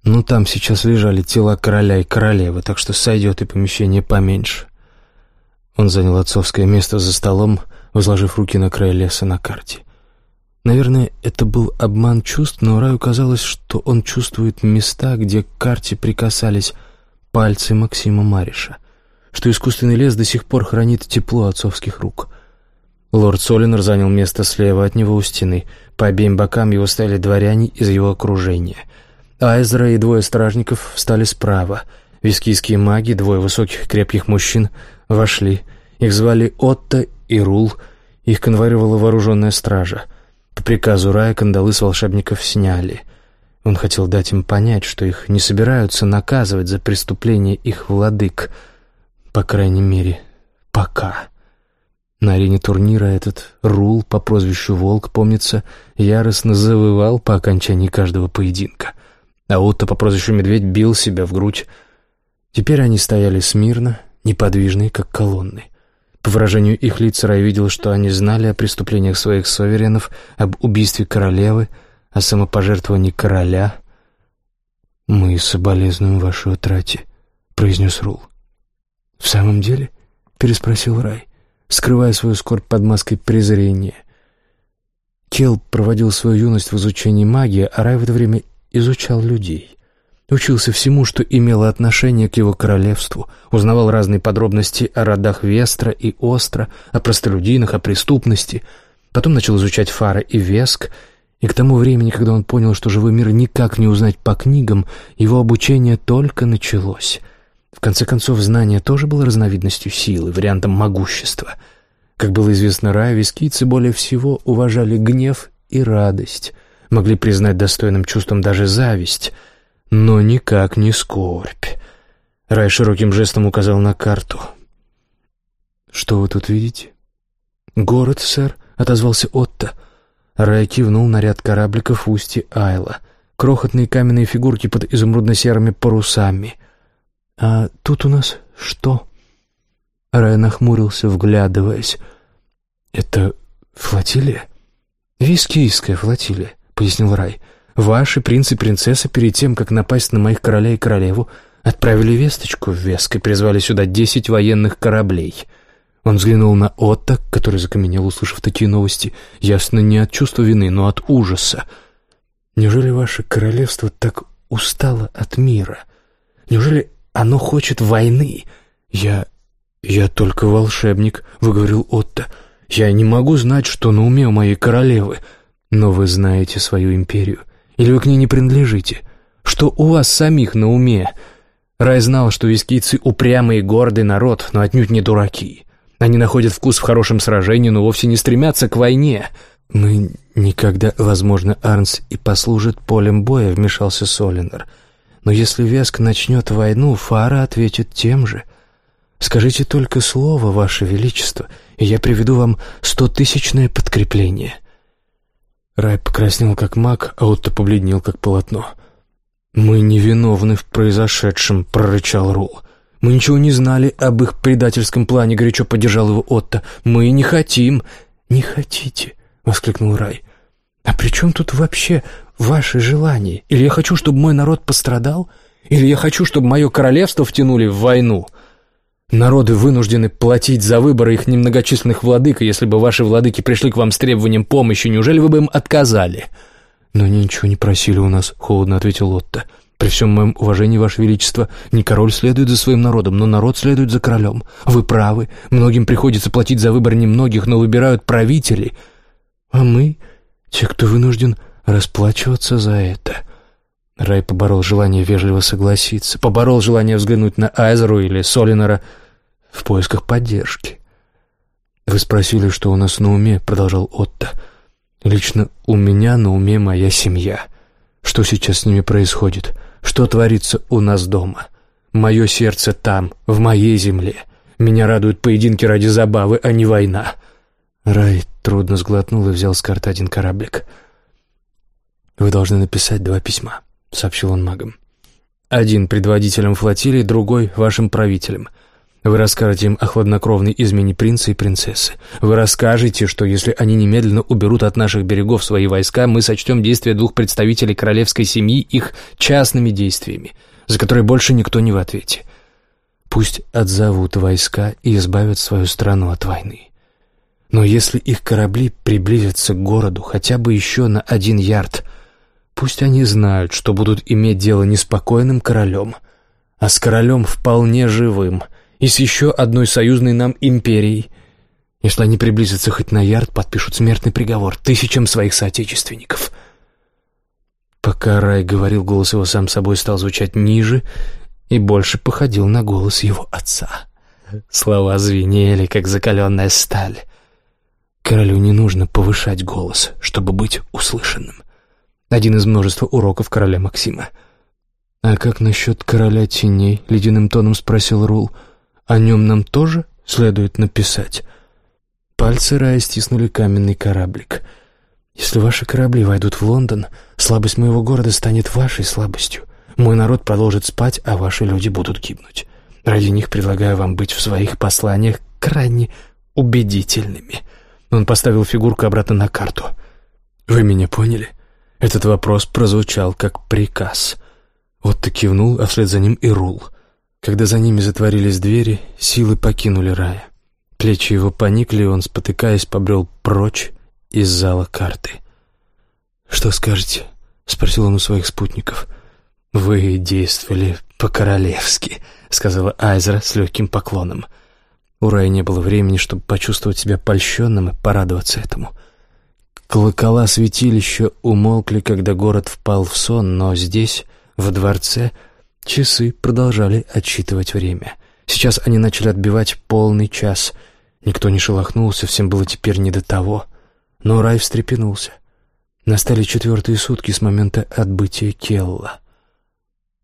Ну, там сейчас лежали тела короля и королевы, так что сойдет и помещение поменьше. Он занял отцовское место за столом, возложив руки на край леса на карте. Наверное, это был обман чувств, но Раю казалось, что он чувствует места, где к карте прикасались пальцы Максима Мариша — что искусственный лес до сих пор хранит тепло отцовских рук. Лорд Солинер занял место слева от него у стены. По обеим бокам его стояли дворяне из его окружения. Айзра и двое стражников встали справа. Вискийские маги, двое высоких крепких мужчин, вошли. Их звали Отто и Рул. Их конвоировала вооруженная стража. По приказу Рая кандалы с волшебников сняли. Он хотел дать им понять, что их не собираются наказывать за преступление их владык — по крайней мере, пока. На арене турнира этот Рул по прозвищу Волк, помнится, яростно завывал по окончании каждого поединка. а Отто по прозвищу Медведь бил себя в грудь. Теперь они стояли смирно, неподвижные, как колонны. По выражению их лиц Рай видел, что они знали о преступлениях своих суверенов, об убийстве королевы, о самопожертвовании короля. «Мы соболезнуем вашей утрате», — произнес Рул. «В самом деле?» — переспросил Рай, скрывая свою скорбь под маской презрения. Кел проводил свою юность в изучении магии, а Рай в это время изучал людей. Учился всему, что имело отношение к его королевству, узнавал разные подробности о родах Вестра и Остра, о простолюдинах, о преступности. Потом начал изучать Фара и Веск, и к тому времени, когда он понял, что живой мир никак не узнать по книгам, его обучение только началось. В конце концов, знание тоже было разновидностью силы, вариантом могущества. Как было известно Раю, вискийцы более всего уважали гнев и радость, могли признать достойным чувством даже зависть — но никак не скорбь. Рай широким жестом указал на карту. «Что вы тут видите?» «Город, сэр», — отозвался Отто. Рай кивнул на ряд корабликов в устье Айла. Крохотные каменные фигурки под изумрудно-серыми парусами. «А тут у нас что?» Рай нахмурился, вглядываясь. «Это флотилия?» «Вискийская флотилия», — пояснил Рай. Ваши принц и принцесса перед тем, как напасть на моих короля и королеву, отправили весточку в Веск и призвали сюда десять военных кораблей. Он взглянул на Отто, который закаменел, услышав такие новости, ясно не от чувства вины, но от ужаса. Неужели ваше королевство так устало от мира? Неужели оно хочет войны? Я... я только волшебник, — выговорил Отто. Я не могу знать, что на уме у моей королевы, но вы знаете свою империю. Или вы к ней не принадлежите? Что у вас самих на уме? Рай знал, что вискийцы упрямый и гордый народ, но отнюдь не дураки. Они находят вкус в хорошем сражении, но вовсе не стремятся к войне. «Мы никогда, возможно, Арнс и послужит полем боя», — вмешался Солинер. «Но если Веск начнет войну, Фара ответит тем же. Скажите только слово, Ваше Величество, и я приведу вам стотысячное подкрепление». Рай покраснел как маг, а Отто побледнел как полотно. «Мы невиновны в произошедшем», — прорычал Рул. «Мы ничего не знали об их предательском плане», — горячо поддержал его Отто. «Мы не хотим». «Не хотите?» — воскликнул Рай. «А при чем тут вообще ваши желания? Или я хочу, чтобы мой народ пострадал? Или я хочу, чтобы мое королевство втянули в войну?» Народы вынуждены платить за выборы их немногочисленных владык, и если бы ваши владыки пришли к вам с требованием помощи, неужели вы бы им отказали?» «Но ничего не просили у нас», — холодно ответил Отто. «При всем моем уважении, Ваше Величество, не король следует за своим народом, но народ следует за королем. Вы правы, многим приходится платить за выбор немногих, но выбирают правители. А мы, те, кто вынужден расплачиваться за это». Рай поборол желание вежливо согласиться, поборол желание взглянуть на Айзеру или Солинора в поисках поддержки. «Вы спросили, что у нас на уме», — продолжал Отто. «Лично у меня на уме моя семья. Что сейчас с ними происходит? Что творится у нас дома? Мое сердце там, в моей земле. Меня радуют поединки ради забавы, а не война». Рай трудно сглотнул и взял с карты один кораблик. «Вы должны написать два письма». — сообщил он магам. «Один предводителем флотилии, другой — вашим правителем. Вы расскажете им о хладнокровной измене принца и принцессы. Вы расскажете, что если они немедленно уберут от наших берегов свои войска, мы сочтем действия двух представителей королевской семьи их частными действиями, за которые больше никто не в ответе. Пусть отзовут войска и избавят свою страну от войны. Но если их корабли приблизятся к городу хотя бы еще на один ярд — Пусть они знают, что будут иметь дело не с покойным королем, а с королем вполне живым и с еще одной союзной нам империей. Если они приблизятся хоть на ярд, подпишут смертный приговор тысячам своих соотечественников. Пока Рай говорил, голос его сам собой стал звучать ниже и больше походил на голос его отца. Слова звенели, как закаленная сталь. Королю не нужно повышать голос, чтобы быть услышанным. Один из множества уроков короля Максима. «А как насчет короля теней?» — ледяным тоном спросил Рул. «О нем нам тоже следует написать?» Пальцы Рая стиснули каменный кораблик. Если ваши корабли войдут в Лондон, слабость моего города станет вашей слабостью. Мой народ продолжит спать, а ваши люди будут гибнуть. Ради них предлагаю вам быть в своих посланиях крайне убедительными». Он поставил фигурку обратно на карту. «Вы меня поняли?» Этот вопрос прозвучал как приказ. Вот ты кивнул, а вслед за ним и Рул. Когда за ними затворились двери, силы покинули рая. Плечи его поникли, и он, спотыкаясь, побрел прочь из зала карты. «Что скажете?» — спросил он у своих спутников. «Вы действовали по-королевски», — сказала Айзера с легким поклоном. У Рая не было времени, чтобы почувствовать себя польщенным и порадоваться этому. Колокола святилища умолкли, когда город впал в сон, но здесь, в дворце, часы продолжали отсчитывать время. Сейчас они начали отбивать полный час. Никто не шелохнулся, всем было теперь не до того. Но Рай встрепенулся. Настали четвертые сутки с момента отбытия Келла.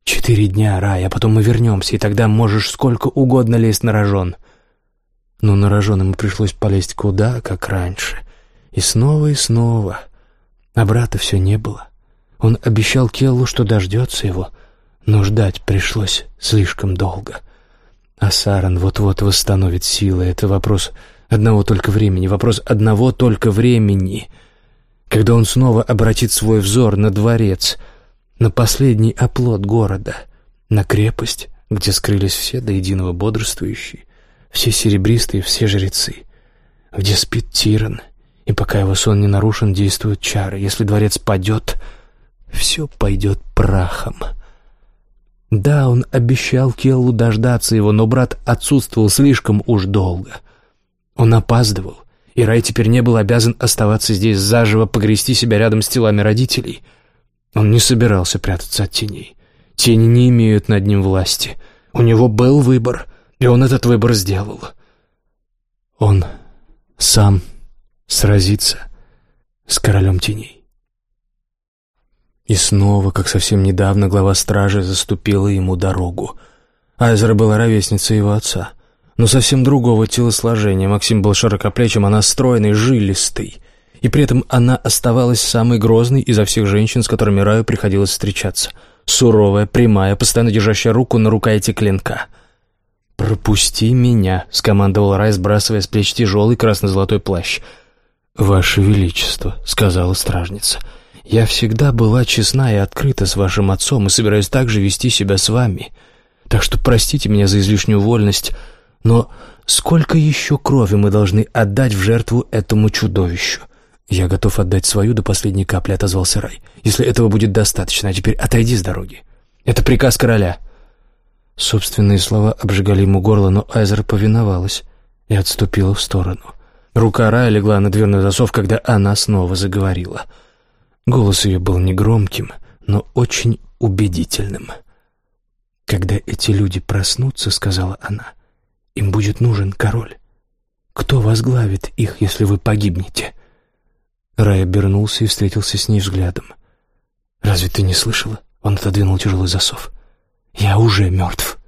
«Четыре дня, Рай, а потом мы вернемся, и тогда можешь сколько угодно лезть на рожон». Но на рожон ему пришлось полезть куда, как раньше. И снова и снова. А брата все не было. Он обещал Келлу, что дождется его, но ждать пришлось слишком долго. А Саран вот-вот восстановит силы. Это вопрос одного только времени, вопрос одного только времени. Когда он снова обратит свой взор на дворец, на последний оплот города, на крепость, где скрылись все до единого бодрствующие, все серебристые, все жрецы, где спит Тиран, и пока его сон не нарушен, действуют чары. Если дворец падет, все пойдет прахом. Да, он обещал Келлу дождаться его, но брат отсутствовал слишком уж долго. Он опаздывал, и Рай теперь не был обязан оставаться здесь заживо, погрести себя рядом с телами родителей. Он не собирался прятаться от теней. Тени не имеют над ним власти. У него был выбор, и он этот выбор сделал. Он сам сразится с королем теней. И снова, как совсем недавно, глава стражи заступила ему дорогу. Айзера была ровесницей его отца, но совсем другого телосложения. Максим был широкоплечим, она стройной, жилистой. И при этом она оставалась самой грозной изо всех женщин, с которыми Раю приходилось встречаться. Суровая, прямая, постоянно держащая руку на рукояти клинка. «Пропусти меня», — скомандовал Рай, сбрасывая с плеч тяжелый красно-золотой плащ. «Ваше Величество», — сказала стражница, — я всегда была честна и открыта с вашим отцом и собираюсь также вести себя с вами. Так что простите меня за излишнюю вольность, но сколько еще крови мы должны отдать в жертву этому чудовищу? Я готов отдать свою до последней капли, отозвался Рай. Если этого будет достаточно, а теперь отойди с дороги. Это приказ короля. Собственные слова обжигали ему горло, но Айзер повиновалась и отступила в сторону. Рука Рая легла на дверной засов, когда она снова заговорила — Голос ее был негромким, но очень убедительным. «Когда эти люди проснутся, — сказала она, — им будет нужен король. Кто возглавит их, если вы погибнете?» Рай обернулся и встретился с ней взглядом. «Разве ты не слышала?» Он отодвинул тяжелый засов. «Я уже мертв».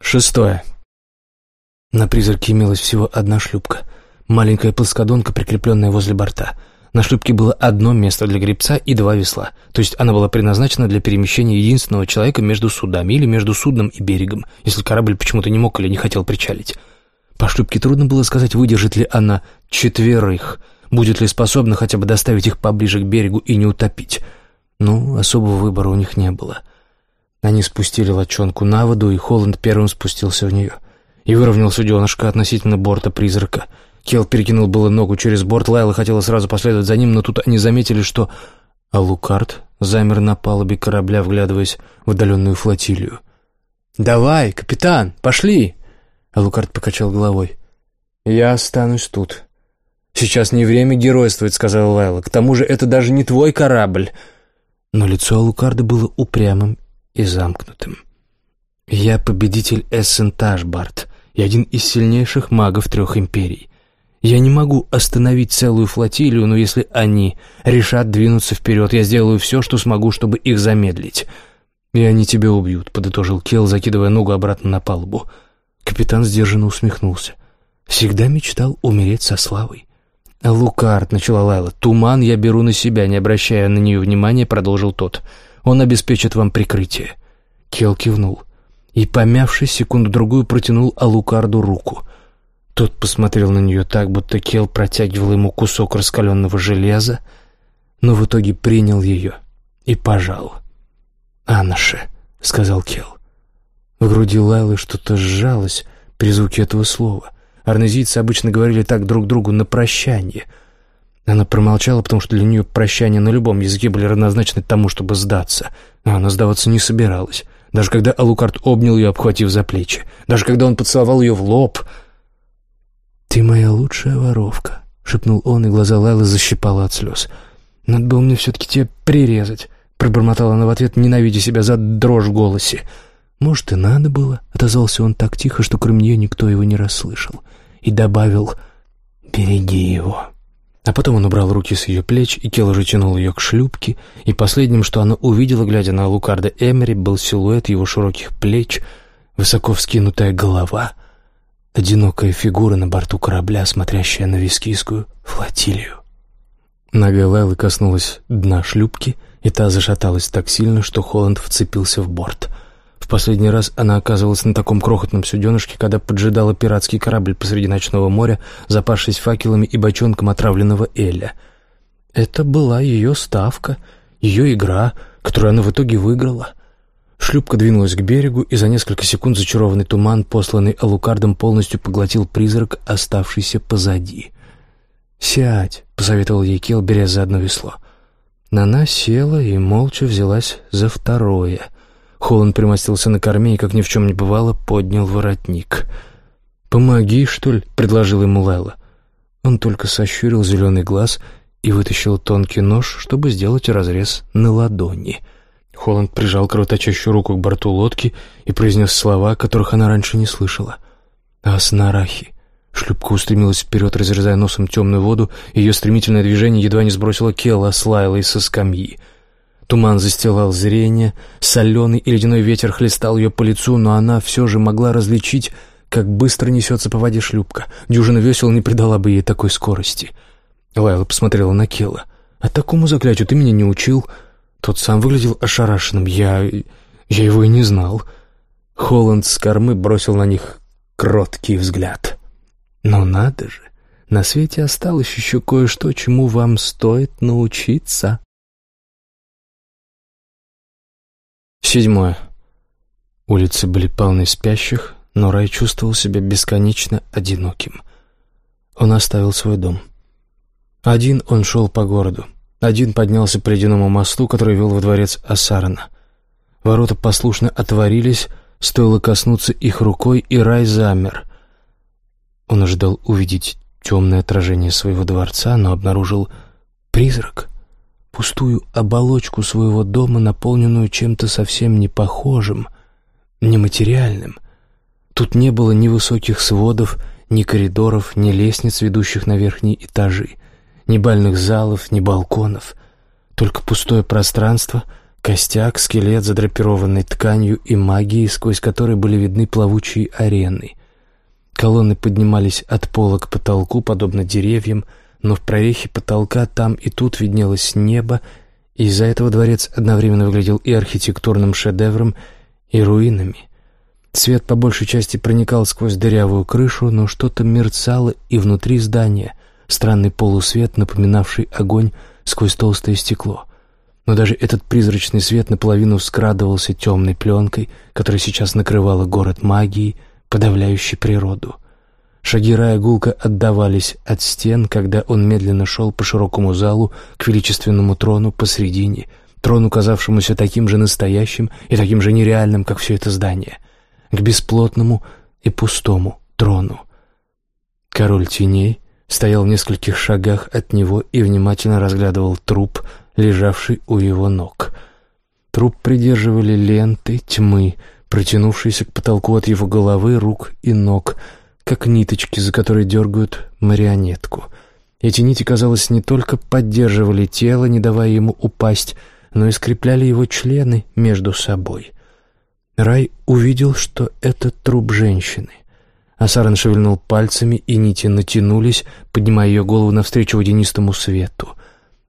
Шестое. На призраке имелась всего одна шлюпка. Маленькая плоскодонка, прикрепленная возле борта — на шлюпке было одно место для гребца и два весла, то есть она была предназначена для перемещения единственного человека между судами или между судном и берегом, если корабль почему-то не мог или не хотел причалить. По шлюпке трудно было сказать, выдержит ли она четверых, будет ли способна хотя бы доставить их поближе к берегу и не утопить. Ну, особого выбора у них не было. Они спустили лодчонку на воду, и Холланд первым спустился в нее и выровнял суденышко относительно борта призрака — Кел перекинул было ногу через борт, Лайла хотела сразу последовать за ним, но тут они заметили, что Алукард замер на палубе корабля, вглядываясь в отдаленную флотилию. «Давай, капитан, пошли!» Алукард покачал головой. «Я останусь тут». «Сейчас не время геройствовать», — сказала Лайла. «К тому же это даже не твой корабль». Но лицо Алукарда было упрямым и замкнутым. «Я победитель Эссентаж, Барт, и один из сильнейших магов трех империй. Я не могу остановить целую флотилию, но если они решат двинуться вперед, я сделаю все, что смогу, чтобы их замедлить. И они тебя убьют», — подытожил Келл, закидывая ногу обратно на палубу. Капитан сдержанно усмехнулся. «Всегда мечтал умереть со славой. «Лукард», — начала Лайла. «Туман я беру на себя», — не обращая на нее внимания, продолжил тот. «Он обеспечит вам прикрытие». Кел кивнул и, помявшись, секунду-другую протянул Алукарду руку. Тот посмотрел на нее так, будто Кел протягивал ему кусок раскаленного железа, но в итоге принял ее и пожал. «Анаше», — сказал Кел. В груди Лайлы что-то сжалось при звуке этого слова. Арнезийцы обычно говорили так друг другу на прощание. Она промолчала, потому что для нее прощания на любом языке были равнозначны тому, чтобы сдаться. А она сдаваться не собиралась. Даже когда Алукарт обнял ее, обхватив за плечи. Даже когда он поцеловал ее в лоб. «Ты моя лучшая воровка», — шепнул он, и глаза Лайлы защипала от слез. «Надо было мне все-таки тебе прирезать», — пробормотала она в ответ, ненавидя себя за дрожь в голосе. «Может, и надо было», — отозвался он так тихо, что кроме нее никто его не расслышал, и добавил «береги его». А потом он убрал руки с ее плеч, и Кел уже тянул ее к шлюпке, и последним, что она увидела, глядя на Лукарда Эмери, был силуэт его широких плеч, высоко вскинутая голова, одинокая фигура на борту корабля, смотрящая на вискийскую флотилию. Нога Лайлы коснулась дна шлюпки, и та зашаталась так сильно, что Холланд вцепился в борт — в последний раз она оказывалась на таком крохотном суденышке, когда поджидала пиратский корабль посреди ночного моря, запавшись факелами и бочонком отравленного Эля. Это была ее ставка, ее игра, которую она в итоге выиграла. Шлюпка двинулась к берегу, и за несколько секунд зачарованный туман, посланный Алукардом, полностью поглотил призрак, оставшийся позади. «Сядь», — посоветовал ей Кел, беря за одно весло. Нана села и молча взялась за второе — Холланд примостился на корме и, как ни в чем не бывало, поднял воротник. «Помоги, что ли?» — предложил ему Лайла. Он только сощурил зеленый глаз и вытащил тонкий нож, чтобы сделать разрез на ладони. Холланд прижал кровоточащую руку к борту лодки и произнес слова, которых она раньше не слышала. «Аснарахи». Шлюпка устремилась вперед, разрезая носом темную воду, ее стремительное движение едва не сбросило Келла с Лайлой со скамьи — Туман застилал зрение, соленый и ледяной ветер хлестал ее по лицу, но она все же могла различить, как быстро несется по воде шлюпка. Дюжина весел не придала бы ей такой скорости. Лайла посмотрела на Келла. «А такому заклятию ты меня не учил?» Тот сам выглядел ошарашенным. «Я... я его и не знал». Холланд с кормы бросил на них кроткий взгляд. «Но надо же, на свете осталось еще кое-что, чему вам стоит научиться». Седьмое. Улицы были полны спящих, но Рай чувствовал себя бесконечно одиноким. Он оставил свой дом. Один он шел по городу. Один поднялся по ледяному мосту, который вел во дворец Асарана. Ворота послушно отворились, стоило коснуться их рукой, и Рай замер. Он ожидал увидеть темное отражение своего дворца, но обнаружил призрак — пустую оболочку своего дома, наполненную чем-то совсем не похожим, нематериальным. Тут не было ни высоких сводов, ни коридоров, ни лестниц, ведущих на верхние этажи, ни бальных залов, ни балконов. Только пустое пространство, костяк, скелет, задрапированный тканью и магией, сквозь который были видны плавучие арены. Колонны поднимались от пола к потолку, подобно деревьям, но в прорехе потолка там и тут виднелось небо, и из-за этого дворец одновременно выглядел и архитектурным шедевром, и руинами. Свет по большей части проникал сквозь дырявую крышу, но что-то мерцало и внутри здания, странный полусвет, напоминавший огонь сквозь толстое стекло. Но даже этот призрачный свет наполовину скрадывался темной пленкой, которая сейчас накрывала город магией, подавляющей природу. Шаги Рая гулко отдавались от стен, когда он медленно шел по широкому залу к величественному трону посредине, трону, казавшемуся таким же настоящим и таким же нереальным, как все это здание, к бесплотному и пустому трону. Король теней стоял в нескольких шагах от него и внимательно разглядывал труп, лежавший у его ног. Труп придерживали ленты тьмы, протянувшиеся к потолку от его головы, рук и ног — как ниточки, за которые дергают марионетку. Эти нити, казалось, не только поддерживали тело, не давая ему упасть, но и скрепляли его члены между собой. Рай увидел, что это труп женщины. Асаран шевельнул пальцами, и нити натянулись, поднимая ее голову навстречу водянистому свету.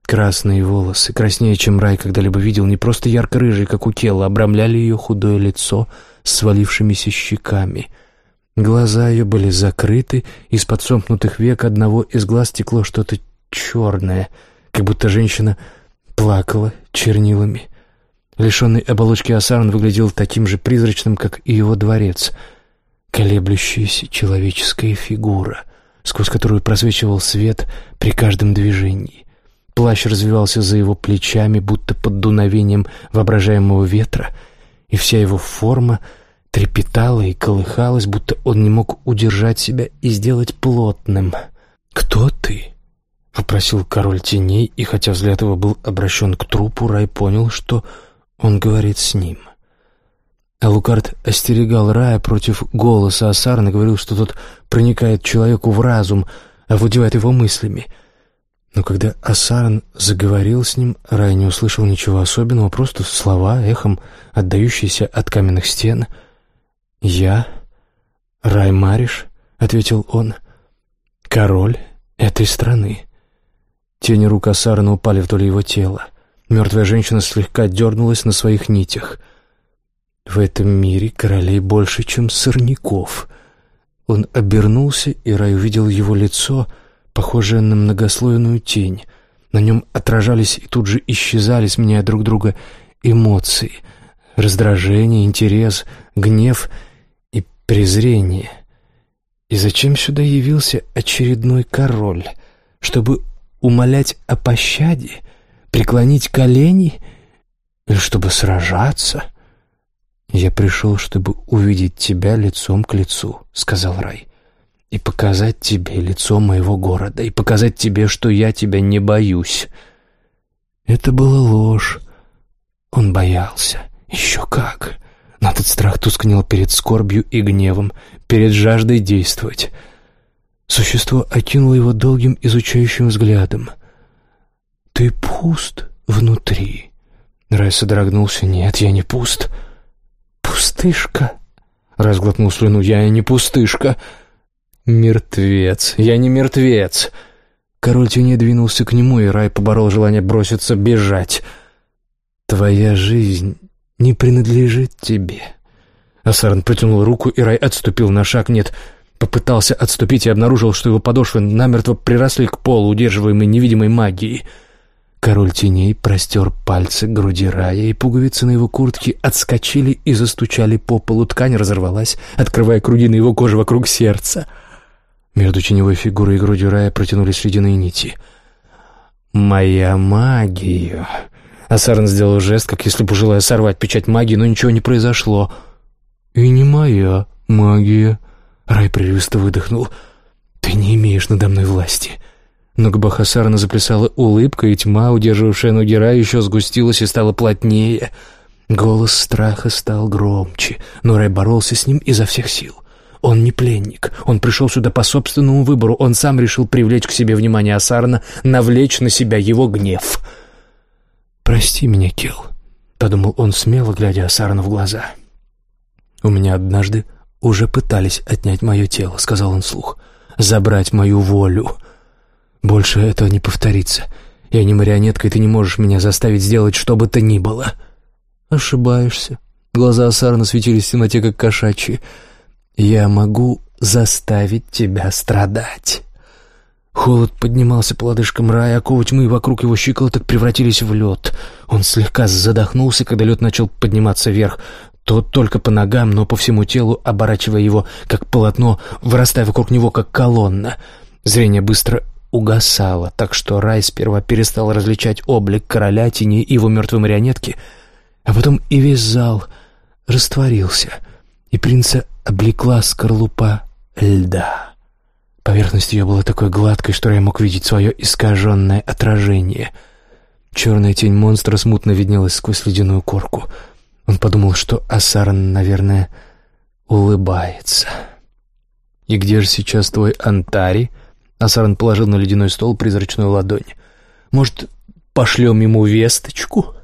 Красные волосы, краснее, чем Рай когда-либо видел, не просто ярко-рыжие, как у тела, обрамляли ее худое лицо с свалившимися щеками. Глаза ее были закрыты, из-под сомкнутых век одного из глаз текло что-то черное, как будто женщина плакала чернилами. Лишенный оболочки Асаран выглядел таким же призрачным, как и его дворец — колеблющаяся человеческая фигура, сквозь которую просвечивал свет при каждом движении. Плащ развивался за его плечами, будто под дуновением воображаемого ветра, и вся его форма трепетала и колыхалась, будто он не мог удержать себя и сделать плотным. «Кто ты?» — вопросил король теней, и хотя взгляд его был обращен к трупу, Рай понял, что он говорит с ним — Алукард остерегал Рая против голоса Асарна, говорил, что тот проникает человеку в разум, овладевает его мыслями. Но когда Асарн заговорил с ним, Рай не услышал ничего особенного, просто слова, эхом, отдающиеся от каменных стен. «Я? Рай Мариш?» — ответил он. «Король этой страны». Тени рук Асарна упали вдоль его тела. Мертвая женщина слегка дернулась на своих нитях — в этом мире королей больше, чем сорняков. Он обернулся, и Рай увидел его лицо, похожее на многослойную тень. На нем отражались и тут же исчезали, сменяя друг друга эмоции. Раздражение, интерес, гнев презрение. И зачем сюда явился очередной король? Чтобы умолять о пощаде? Преклонить колени? Чтобы сражаться?» «Я пришел, чтобы увидеть тебя лицом к лицу», — сказал Рай, «и показать тебе лицо моего города, и показать тебе, что я тебя не боюсь». Это была ложь. Он боялся. Еще как. Но этот страх тускнел перед скорбью и гневом, перед жаждой действовать. Существо окинуло его долгим изучающим взглядом. «Ты пуст внутри». Рай содрогнулся. «Нет, я не пуст». «Пустышка!» — разглотнул слюну. «Я не пустышка!» «Мертвец! Я не мертвец!» Король теней двинулся к нему, и Рай поборол желание броситься бежать. «Твоя жизнь не принадлежит тебе». Асарн протянул руку, и Рай отступил на шаг. Нет, попытался отступить и обнаружил, что его подошвы намертво приросли к полу, удерживаемой невидимой магией. Король теней простер пальцы к груди рая, и пуговицы на его куртке отскочили и застучали по полу. Ткань разорвалась, открывая круги на его коже вокруг сердца. Между теневой фигурой и грудью рая протянулись ледяные нити. «Моя магия!» Асарн сделал жест, как если бы желая сорвать печать магии, но ничего не произошло. «И не моя магия!» Рай прерывисто выдохнул. «Ты не имеешь надо мной власти!» На губах Асарана заплясала улыбка, и тьма, удерживавшая Нугера, еще сгустилась и стала плотнее. Голос страха стал громче, но Рай боролся с ним изо всех сил. Он не пленник, он пришел сюда по собственному выбору, он сам решил привлечь к себе внимание Асарана, навлечь на себя его гнев. «Прости меня, Кел», — подумал он смело, глядя Асарану в глаза. «У меня однажды уже пытались отнять мое тело», — сказал он вслух, — «забрать мою волю». Больше этого не повторится. Я не марионетка, и ты не можешь меня заставить сделать что бы то ни было. Ошибаешься. Глаза Асарна светились в темноте, как кошачьи. Я могу заставить тебя страдать. Холод поднимался по лодыжкам рая, оковы тьмы вокруг его щиколоток превратились в лед. Он слегка задохнулся, когда лед начал подниматься вверх, то только по ногам, но по всему телу, оборачивая его, как полотно, вырастая вокруг него, как колонна. Зрение быстро угасала, так что Рай сперва перестал различать облик короля тени и его мертвой марионетки, а потом и весь зал растворился, и принца облекла скорлупа льда. Поверхность ее была такой гладкой, что Рай мог видеть свое искаженное отражение. Черная тень монстра смутно виднелась сквозь ледяную корку. Он подумал, что Асаран, наверное, улыбается. «И где же сейчас твой Антари?» Асаран положил на ледяной стол призрачную ладонь. «Может, пошлем ему весточку?»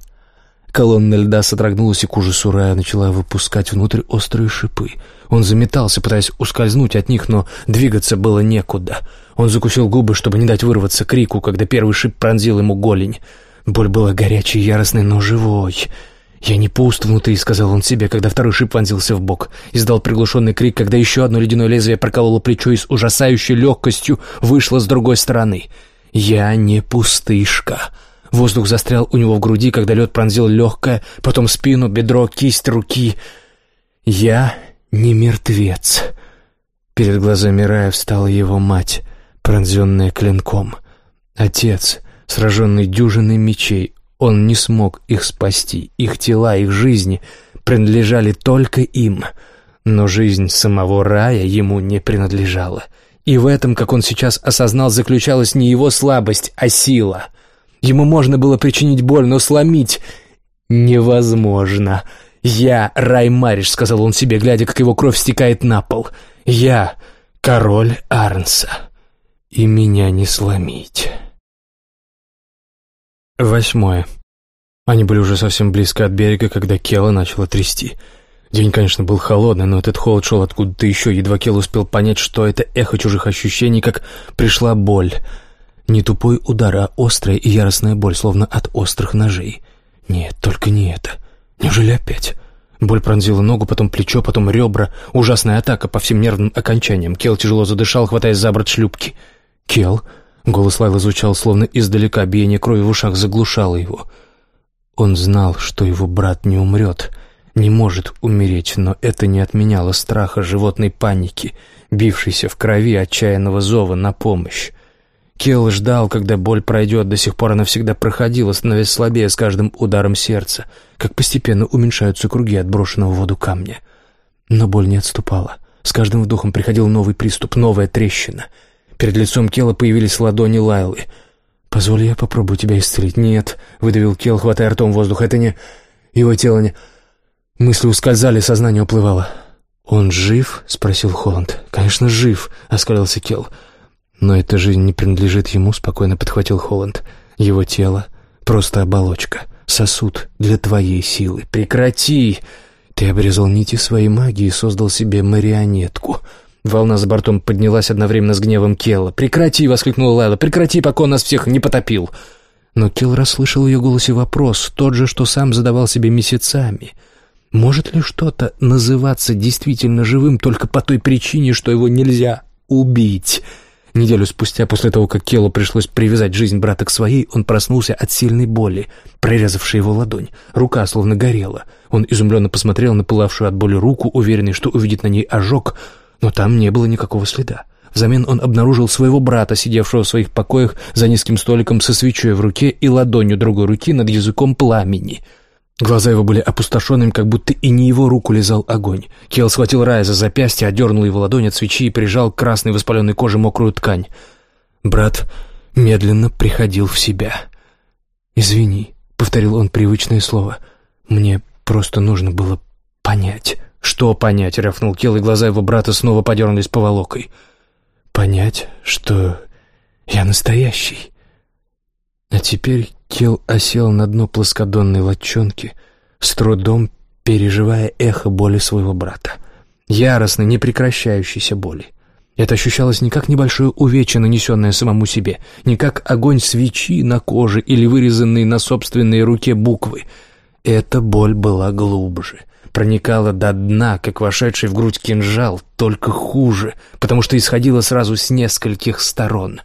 Колонна льда содрогнулась, и к ужасу Рая начала выпускать внутрь острые шипы. Он заметался, пытаясь ускользнуть от них, но двигаться было некуда. Он закусил губы, чтобы не дать вырваться крику, когда первый шип пронзил ему голень. Боль была горячей, яростной, но живой. «Я не пуст внутри», — сказал он себе, когда второй шип вонзился в бок. Издал приглушенный крик, когда еще одно ледяное лезвие прокололо плечо и с ужасающей легкостью вышло с другой стороны. «Я не пустышка». Воздух застрял у него в груди, когда лед пронзил легкое, потом спину, бедро, кисть руки. «Я не мертвец». Перед глазами Рая встала его мать, пронзенная клинком. Отец, сраженный дюжиной мечей, он не смог их спасти. Их тела, их жизни принадлежали только им. Но жизнь самого Рая ему не принадлежала. И в этом, как он сейчас осознал, заключалась не его слабость, а сила — Ему можно было причинить боль, но сломить невозможно. «Я Раймариш», — сказал он себе, глядя, как его кровь стекает на пол. «Я король Арнса, и меня не сломить». Восьмое. Они были уже совсем близко от берега, когда Кела начала трясти. День, конечно, был холодный, но этот холод шел откуда-то еще. Едва Кел успел понять, что это эхо чужих ощущений, как пришла боль — не тупой удар, а острая и яростная боль, словно от острых ножей. Нет, только не это. Неужели опять? Боль пронзила ногу, потом плечо, потом ребра. Ужасная атака по всем нервным окончаниям. Кел тяжело задышал, хватаясь за борт шлюпки. «Кел?» Голос Лайлы звучал, словно издалека, биение крови в ушах заглушало его. Он знал, что его брат не умрет, не может умереть, но это не отменяло страха животной паники, бившейся в крови отчаянного зова на помощь. Кел ждал, когда боль пройдет, до сих пор она всегда проходила, становясь слабее с каждым ударом сердца, как постепенно уменьшаются круги отброшенного в воду камня. Но боль не отступала. С каждым вдохом приходил новый приступ, новая трещина. Перед лицом Кела появились ладони Лайлы. «Позволь, я попробую тебя исцелить». «Нет», — выдавил Кел, хватая ртом воздух, — «это не... его тело не...» Мысли ускользали, сознание уплывало. «Он жив?» — спросил Холланд. «Конечно, жив», — оскалился Кел. «Но эта жизнь не принадлежит ему», — спокойно подхватил Холланд. «Его тело — просто оболочка, сосуд для твоей силы. Прекрати!» Ты обрезал нити своей магии и создал себе марионетку. Волна за бортом поднялась одновременно с гневом Келла. «Прекрати!» — воскликнула Лайла. «Прекрати, пока он нас всех не потопил!» Но Келл расслышал в ее голосе вопрос, тот же, что сам задавал себе месяцами. «Может ли что-то называться действительно живым только по той причине, что его нельзя убить?» Неделю спустя, после того, как Келу пришлось привязать жизнь брата к своей, он проснулся от сильной боли, прорезавшей его ладонь. Рука словно горела. Он изумленно посмотрел на пылавшую от боли руку, уверенный, что увидит на ней ожог, но там не было никакого следа. Взамен он обнаружил своего брата, сидевшего в своих покоях за низким столиком со свечой в руке и ладонью другой руки над языком пламени — Глаза его были опустошенными, как будто и не его руку лизал огонь. Кел схватил Рая за запястье, одернул его ладонь от свечи и прижал к красной воспаленной коже мокрую ткань. Брат медленно приходил в себя. «Извини», — повторил он привычное слово, — «мне просто нужно было понять». «Что понять?» — рявкнул Кел, и глаза его брата снова подернулись поволокой. «Понять, что я настоящий». А теперь Кел осел на дно плоскодонной лодчонки, с трудом переживая эхо боли своего брата. Яростной, непрекращающейся боли. Это ощущалось не как небольшое увечье, нанесенное самому себе, не как огонь свечи на коже или вырезанные на собственной руке буквы. Эта боль была глубже, проникала до дна, как вошедший в грудь кинжал, только хуже, потому что исходила сразу с нескольких сторон.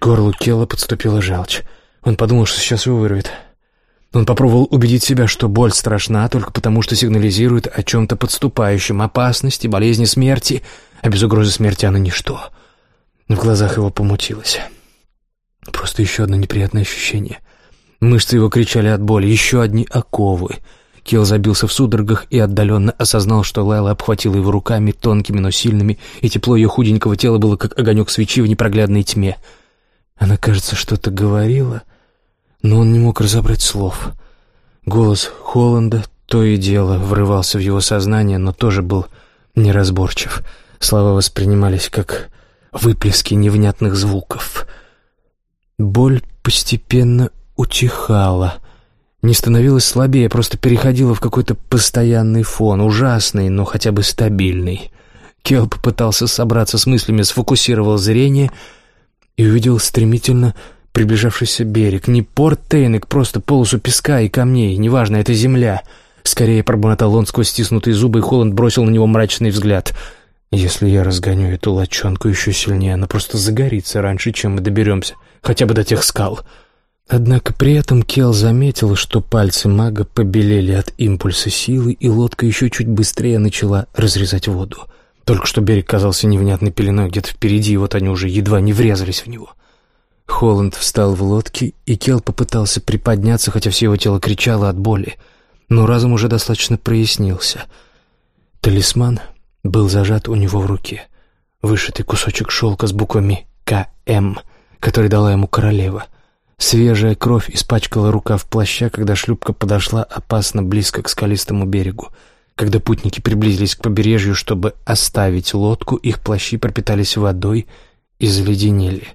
Горлу Кела подступила желчь. Он подумал, что сейчас его вырвет. Он попробовал убедить себя, что боль страшна только потому, что сигнализирует о чем-то подступающем, опасности, болезни, смерти, а без угрозы смерти она ничто. В глазах его помутилось. Просто еще одно неприятное ощущение. Мышцы его кричали от боли, еще одни оковы. Кел забился в судорогах и отдаленно осознал, что Лайла обхватила его руками, тонкими, но сильными, и тепло ее худенького тела было как огонек свечи в непроглядной тьме — она, кажется, что-то говорила, но он не мог разобрать слов. Голос Холланда то и дело врывался в его сознание, но тоже был неразборчив. Слова воспринимались как выплески невнятных звуков. Боль постепенно утихала, не становилась слабее, просто переходила в какой-то постоянный фон, ужасный, но хотя бы стабильный. Кел попытался собраться с мыслями, сфокусировал зрение и увидел стремительно приближавшийся берег. Не порт Тейнек, просто полосу песка и камней, неважно, это земля. Скорее пробормотал он сквозь стиснутые зубы, и Холланд бросил на него мрачный взгляд. «Если я разгоню эту лочонку еще сильнее, она просто загорится раньше, чем мы доберемся, хотя бы до тех скал». Однако при этом Кел заметил, что пальцы мага побелели от импульса силы, и лодка еще чуть быстрее начала разрезать воду. Только что берег казался невнятной пеленой где-то впереди, и вот они уже едва не врезались в него. Холланд встал в лодке, и Кел попытался приподняться, хотя все его тело кричало от боли. Но разум уже достаточно прояснился. Талисман был зажат у него в руке. Вышитый кусочек шелка с буквами «КМ», который дала ему королева — Свежая кровь испачкала рукав плаща, когда шлюпка подошла опасно близко к скалистому берегу. Когда путники приблизились к побережью, чтобы оставить лодку, их плащи пропитались водой и заледенели.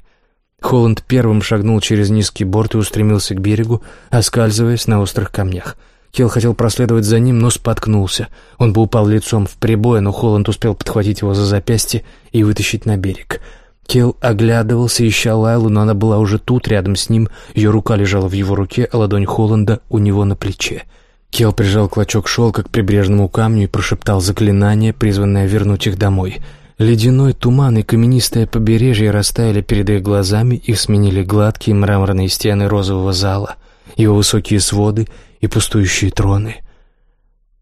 Холланд первым шагнул через низкий борт и устремился к берегу, оскальзываясь на острых камнях. Келл хотел проследовать за ним, но споткнулся. Он бы упал лицом в прибой, но Холланд успел подхватить его за запястье и вытащить на берег — Кел оглядывался, ища Лайлу, но она была уже тут, рядом с ним. Ее рука лежала в его руке, а ладонь Холланда у него на плече. Кел прижал клочок шелка к прибрежному камню и прошептал заклинание, призванное вернуть их домой. Ледяной туман и каменистое побережье растаяли перед их глазами, их сменили гладкие мраморные стены розового зала, его высокие своды и пустующие троны.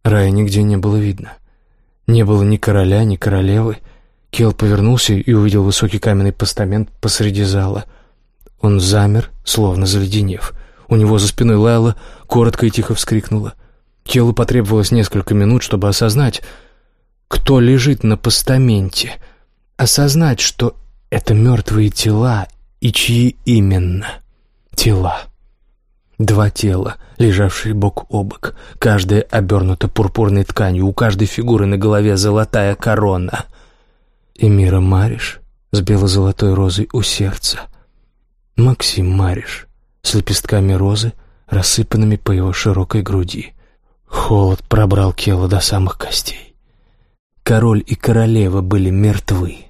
Рая нигде не было видно. Не было ни короля, ни королевы — Кел повернулся и увидел высокий каменный постамент посреди зала. Он замер, словно заледенев. У него за спиной Лайла коротко и тихо вскрикнула. Келу потребовалось несколько минут, чтобы осознать, кто лежит на постаменте. Осознать, что это мертвые тела и чьи именно тела. Два тела, лежавшие бок о бок, каждая обернута пурпурной тканью, у каждой фигуры на голове золотая корона — Эмира Мариш с бело-золотой розой у сердца, Максим Мариш с лепестками розы, рассыпанными по его широкой груди. Холод пробрал Кела до самых костей. Король и королева были мертвы.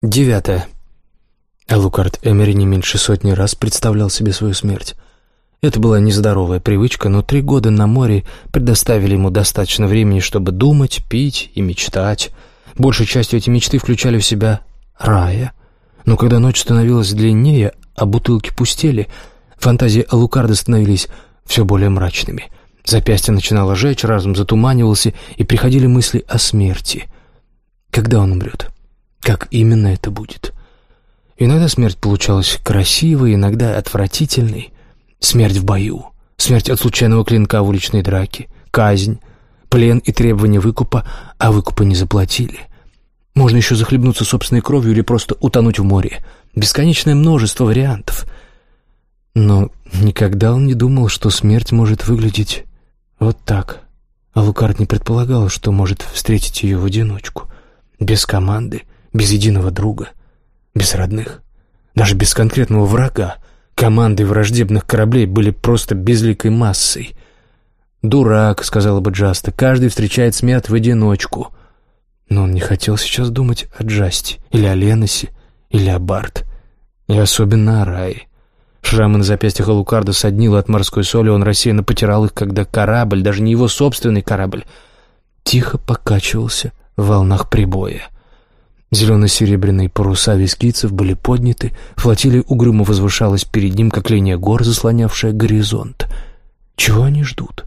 Девятое. Алукард Эмери не меньше сотни раз представлял себе свою смерть. Это была нездоровая привычка, но три года на море предоставили ему достаточно времени, чтобы думать, пить и мечтать. Большей частью эти мечты включали в себя рая. Но когда ночь становилась длиннее, а бутылки пустели, фантазии Алукарда становились все более мрачными. Запястье начинало жечь, разум затуманивался, и приходили мысли о смерти. Когда он умрет? Как именно это будет? Иногда смерть получалась красивой, иногда отвратительной. Смерть в бою, смерть от случайного клинка в уличной драке, казнь, плен и требование выкупа, а выкупа не заплатили. Можно еще захлебнуться собственной кровью или просто утонуть в море. Бесконечное множество вариантов. Но никогда он не думал, что смерть может выглядеть вот так. А Лукард не предполагал, что может встретить ее в одиночку. Без команды, без единого друга, без родных, даже без конкретного врага. Команды враждебных кораблей были просто безликой массой. «Дурак», — сказала бы Джаста, — «каждый встречает смерть в одиночку». Но он не хотел сейчас думать о Джасте, или о Леносе, или о Барт, и особенно о Рае. Шрамы на запястьях Алукарда соднило от морской соли, он рассеянно потирал их, когда корабль, даже не его собственный корабль, тихо покачивался в волнах прибоя. Зелено-серебряные паруса вискийцев были подняты, флотилия угрюмо возвышалась перед ним, как линия гор, заслонявшая горизонт. Чего они ждут?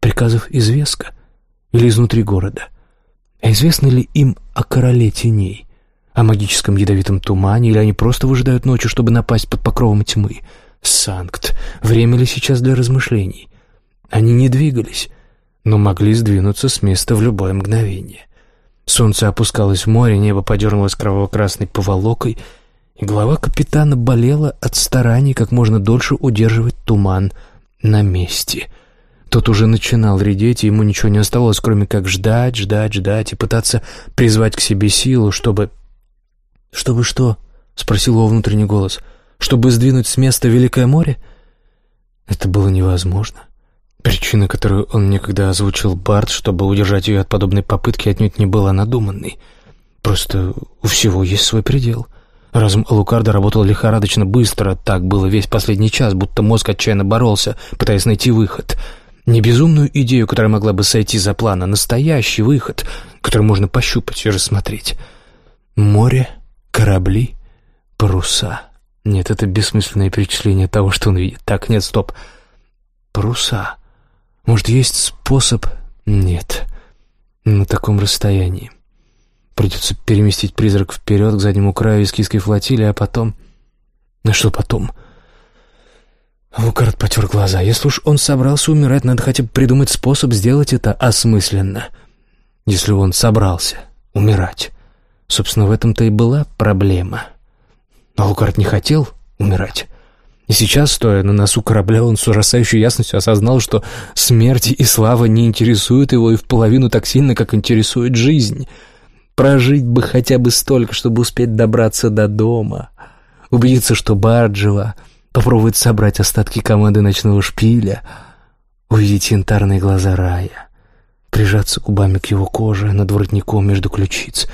Приказов из Веска или изнутри города? А известно ли им о короле теней? О магическом ядовитом тумане, или они просто выжидают ночью, чтобы напасть под покровом тьмы? Санкт, время ли сейчас для размышлений? Они не двигались, но могли сдвинуться с места в любое мгновение. Солнце опускалось в море, небо подернулось кроваво-красной поволокой, и голова капитана болела от стараний как можно дольше удерживать туман на месте. Тот уже начинал редеть, и ему ничего не оставалось, кроме как ждать, ждать, ждать и пытаться призвать к себе силу, чтобы... «Чтобы что?» — спросил его внутренний голос. «Чтобы сдвинуть с места Великое море?» Это было невозможно. Причина, которую он некогда озвучил Барт, чтобы удержать ее от подобной попытки, отнюдь не была надуманной. Просто у всего есть свой предел. Разум Алукарда работал лихорадочно быстро, так было весь последний час, будто мозг отчаянно боролся, пытаясь найти выход. Не безумную идею, которая могла бы сойти за план, а настоящий выход, который можно пощупать и рассмотреть. Море, корабли, паруса. Нет, это бессмысленное перечисление того, что он видит. Так, нет, стоп. Паруса. Может, есть способ? Нет. На таком расстоянии. Придется переместить призрак вперед к заднему краю эскийской флотилии, а потом... Ну что потом? Лукард потер глаза. Если уж он собрался умирать, надо хотя бы придумать способ сделать это осмысленно. Если он собрался умирать. Собственно, в этом-то и была проблема. А Лукард не хотел умирать. И сейчас, стоя на носу корабля, он с ужасающей ясностью осознал, что смерть и слава не интересуют его и в половину так сильно, как интересует жизнь — Прожить бы хотя бы столько, чтобы успеть добраться до дома. Убедиться, что Барджева попробует собрать остатки команды ночного шпиля. Увидеть янтарные глаза рая. Прижаться губами к его коже над воротником между ключиц.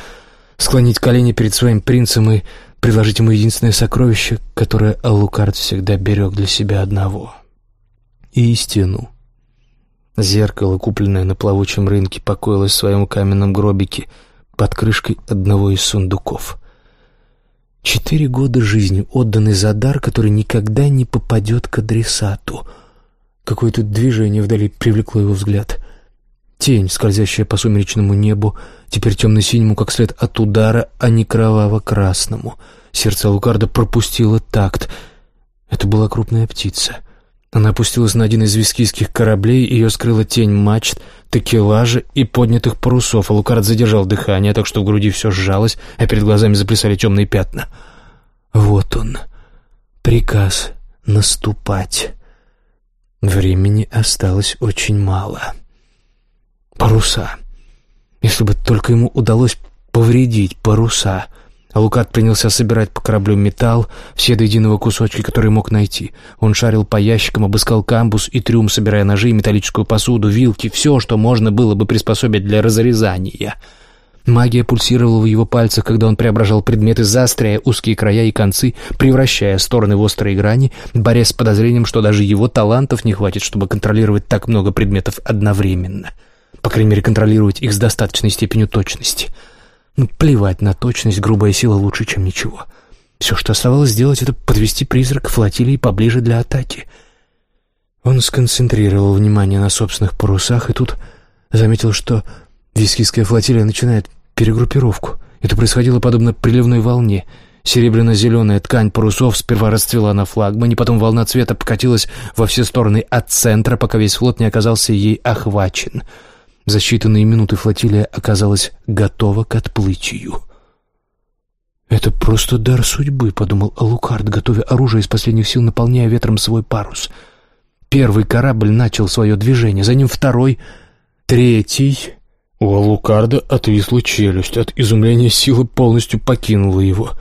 Склонить колени перед своим принцем и предложить ему единственное сокровище, которое Алукард всегда берег для себя одного. Истину. Зеркало, купленное на плавучем рынке, покоилось в своем каменном гробике — под крышкой одного из сундуков. Четыре года жизни, отданы за дар, который никогда не попадет к адресату. Какое-то движение вдали привлекло его взгляд. Тень, скользящая по сумеречному небу, теперь темно-синему, как след от удара, а не кроваво-красному. Сердце Лукарда пропустило такт. Это была крупная птица — она опустилась на один из вискийских кораблей, ее скрыла тень мачт, текелажа и поднятых парусов, а Лукард задержал дыхание, так что в груди все сжалось, а перед глазами заплясали темные пятна. Вот он, приказ наступать. Времени осталось очень мало. Паруса. Если бы только ему удалось повредить паруса — Лукат принялся собирать по кораблю металл, все до единого кусочки, которые мог найти. Он шарил по ящикам, обыскал камбус и трюм, собирая ножи, металлическую посуду, вилки, все, что можно было бы приспособить для разрезания. Магия пульсировала в его пальцах, когда он преображал предметы, заостряя узкие края и концы, превращая стороны в острые грани, борясь с подозрением, что даже его талантов не хватит, чтобы контролировать так много предметов одновременно. По крайней мере, контролировать их с достаточной степенью точности — ну, плевать на точность, грубая сила лучше, чем ничего. Все, что оставалось сделать, это подвести призрак флотилии поближе для атаки. Он сконцентрировал внимание на собственных парусах и тут заметил, что вискийская флотилия начинает перегруппировку. Это происходило подобно приливной волне. Серебряно-зеленая ткань парусов сперва расцвела на флагмане, потом волна цвета покатилась во все стороны от центра, пока весь флот не оказался ей охвачен — за считанные минуты флотилия оказалась готова к отплытию. «Это просто дар судьбы», — подумал Алукард, готовя оружие из последних сил, наполняя ветром свой парус. Первый корабль начал свое движение, за ним второй, третий. У Алукарда отвисла челюсть, от изумления сила полностью покинула его.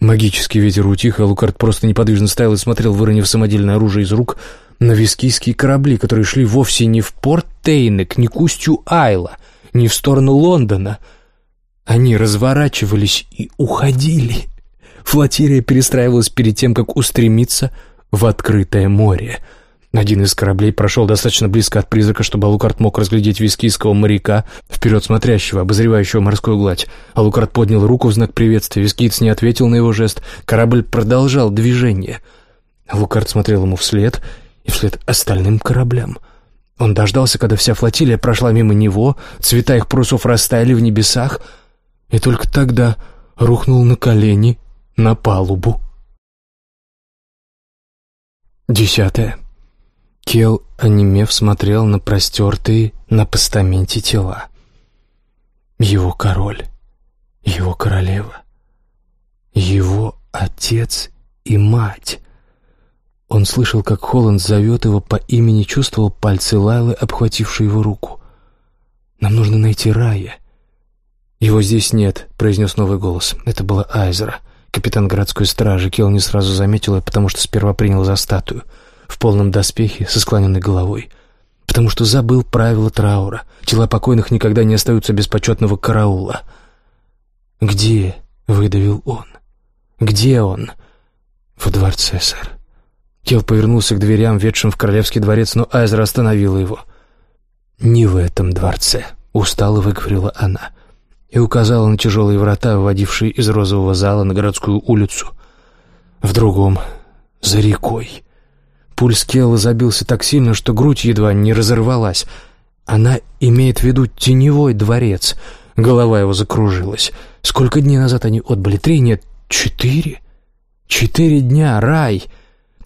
Магический ветер утих, Алукард просто неподвижно стоял и смотрел, выронив самодельное оружие из рук — на вискийские корабли, которые шли вовсе не в порт Тейнек, не к устью Айла, не в сторону Лондона. Они разворачивались и уходили. Флотилия перестраивалась перед тем, как устремиться в открытое море. Один из кораблей прошел достаточно близко от призрака, чтобы Алукарт мог разглядеть вискийского моряка, вперед смотрящего, обозревающего морскую гладь. Алукарт поднял руку в знак приветствия, вискиец не ответил на его жест. Корабль продолжал движение. Алукарт смотрел ему вслед — и вслед остальным кораблям. Он дождался, когда вся флотилия прошла мимо него, цвета их парусов растаяли в небесах, и только тогда рухнул на колени на палубу. Десятое. Кел, онемев, смотрел на простертые на постаменте тела. Его король, его королева, его отец и мать. Он слышал, как Холланд зовет его по имени, чувствовал пальцы Лайлы, обхватившие его руку. «Нам нужно найти Рая». «Его здесь нет», — произнес новый голос. Это была Айзера, капитан городской стражи. Келл не сразу заметил ее, потому что сперва принял за статую. в полном доспехе, со склоненной головой, потому что забыл правила траура. Тела покойных никогда не остаются без почетного караула. «Где?» — выдавил он. «Где он?» «В дворце, сэр». Кел повернулся к дверям, ведшим в королевский дворец, но Айзра остановила его. «Не в этом дворце», — устало выговорила она и указала на тяжелые врата, выводившие из розового зала на городскую улицу. В другом, за рекой. Пульс Келла забился так сильно, что грудь едва не разорвалась. Она имеет в виду теневой дворец. Голова его закружилась. Сколько дней назад они отбыли? Три? Нет, четыре? Четыре дня, рай!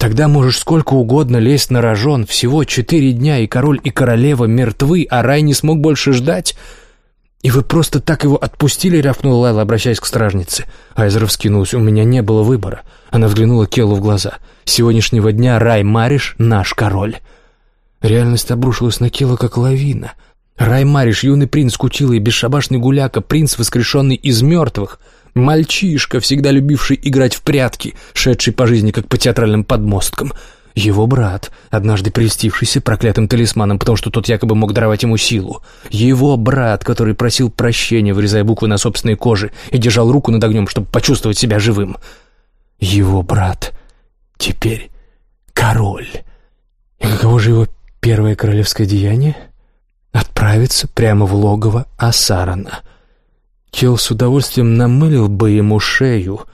Тогда можешь сколько угодно лезть на рожон. Всего четыре дня, и король, и королева мертвы, а рай не смог больше ждать. «И вы просто так его отпустили?» — рявкнула Лайла, обращаясь к стражнице. Айзера вскинулась. «У меня не было выбора». Она взглянула Келлу в глаза. «С сегодняшнего дня Рай Мариш — наш король». Реальность обрушилась на Келла, как лавина. Рай Мариш, юный принц Кутила и бесшабашный гуляка, принц, воскрешенный из мертвых, мальчишка, всегда любивший играть в прятки, шедший по жизни, как по театральным подмосткам — его брат, однажды прельстившийся проклятым талисманом, потому что тот якобы мог даровать ему силу. Его брат, который просил прощения, вырезая буквы на собственной коже, и держал руку над огнем, чтобы почувствовать себя живым. Его брат теперь король. И каково же его первое королевское деяние? Отправиться прямо в логово Асарана. Кел с удовольствием намылил бы ему шею —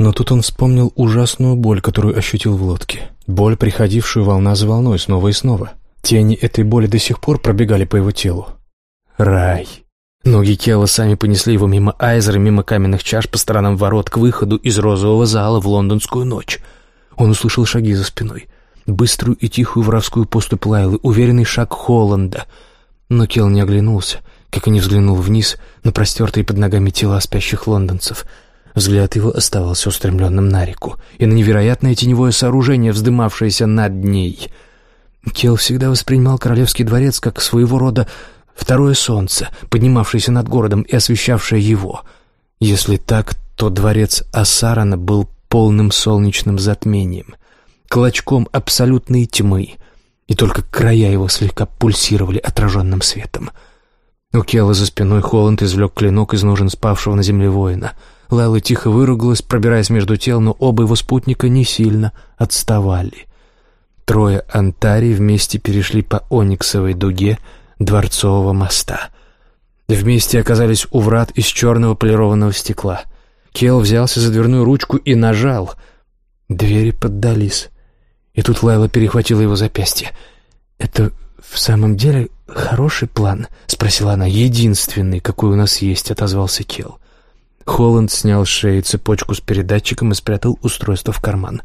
но тут он вспомнил ужасную боль, которую ощутил в лодке. Боль, приходившую волна за волной снова и снова. Тени этой боли до сих пор пробегали по его телу. Рай. Ноги Келла сами понесли его мимо Айзера, мимо каменных чаш по сторонам ворот к выходу из розового зала в лондонскую ночь. Он услышал шаги за спиной. Быструю и тихую воровскую поступь Лайлы, уверенный шаг Холланда. Но Келл не оглянулся, как и не взглянул вниз на простертые под ногами тела спящих лондонцев — Взгляд его оставался устремленным на реку и на невероятное теневое сооружение, вздымавшееся над ней. Кел всегда воспринимал королевский дворец как своего рода второе солнце, поднимавшееся над городом и освещавшее его. Если так, то дворец Асарана был полным солнечным затмением, клочком абсолютной тьмы, и только края его слегка пульсировали отраженным светом. У Кела за спиной Холланд извлек клинок из ножен спавшего на земле воина — Лайла тихо выругалась, пробираясь между тел, но оба его спутника не сильно отставали. Трое антарий вместе перешли по ониксовой дуге Дворцового моста. Вместе оказались у врат из черного полированного стекла. Кел взялся за дверную ручку и нажал. Двери поддались. И тут Лайла перехватила его запястье. «Это в самом деле хороший план?» — спросила она. «Единственный, какой у нас есть», — отозвался Кел. Холланд снял с шеи цепочку с передатчиком и спрятал устройство в карман.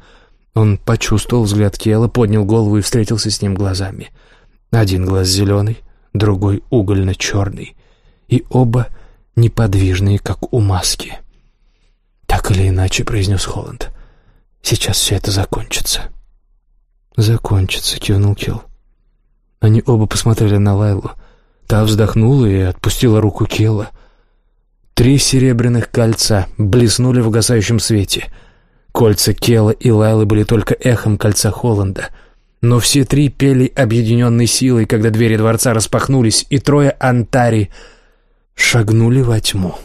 Он почувствовал взгляд Кела, поднял голову и встретился с ним глазами. Один глаз зеленый, другой угольно-черный, и оба неподвижные, как у маски. «Так или иначе», — произнес Холланд, — «сейчас все это закончится». «Закончится», — кивнул Кел. Они оба посмотрели на Лайлу. Та вздохнула и отпустила руку Кела. Три серебряных кольца блеснули в угасающем свете. Кольца Кела и Лайлы были только эхом кольца Холланда. Но все три пели объединенной силой, когда двери дворца распахнулись, и трое антари шагнули во тьму.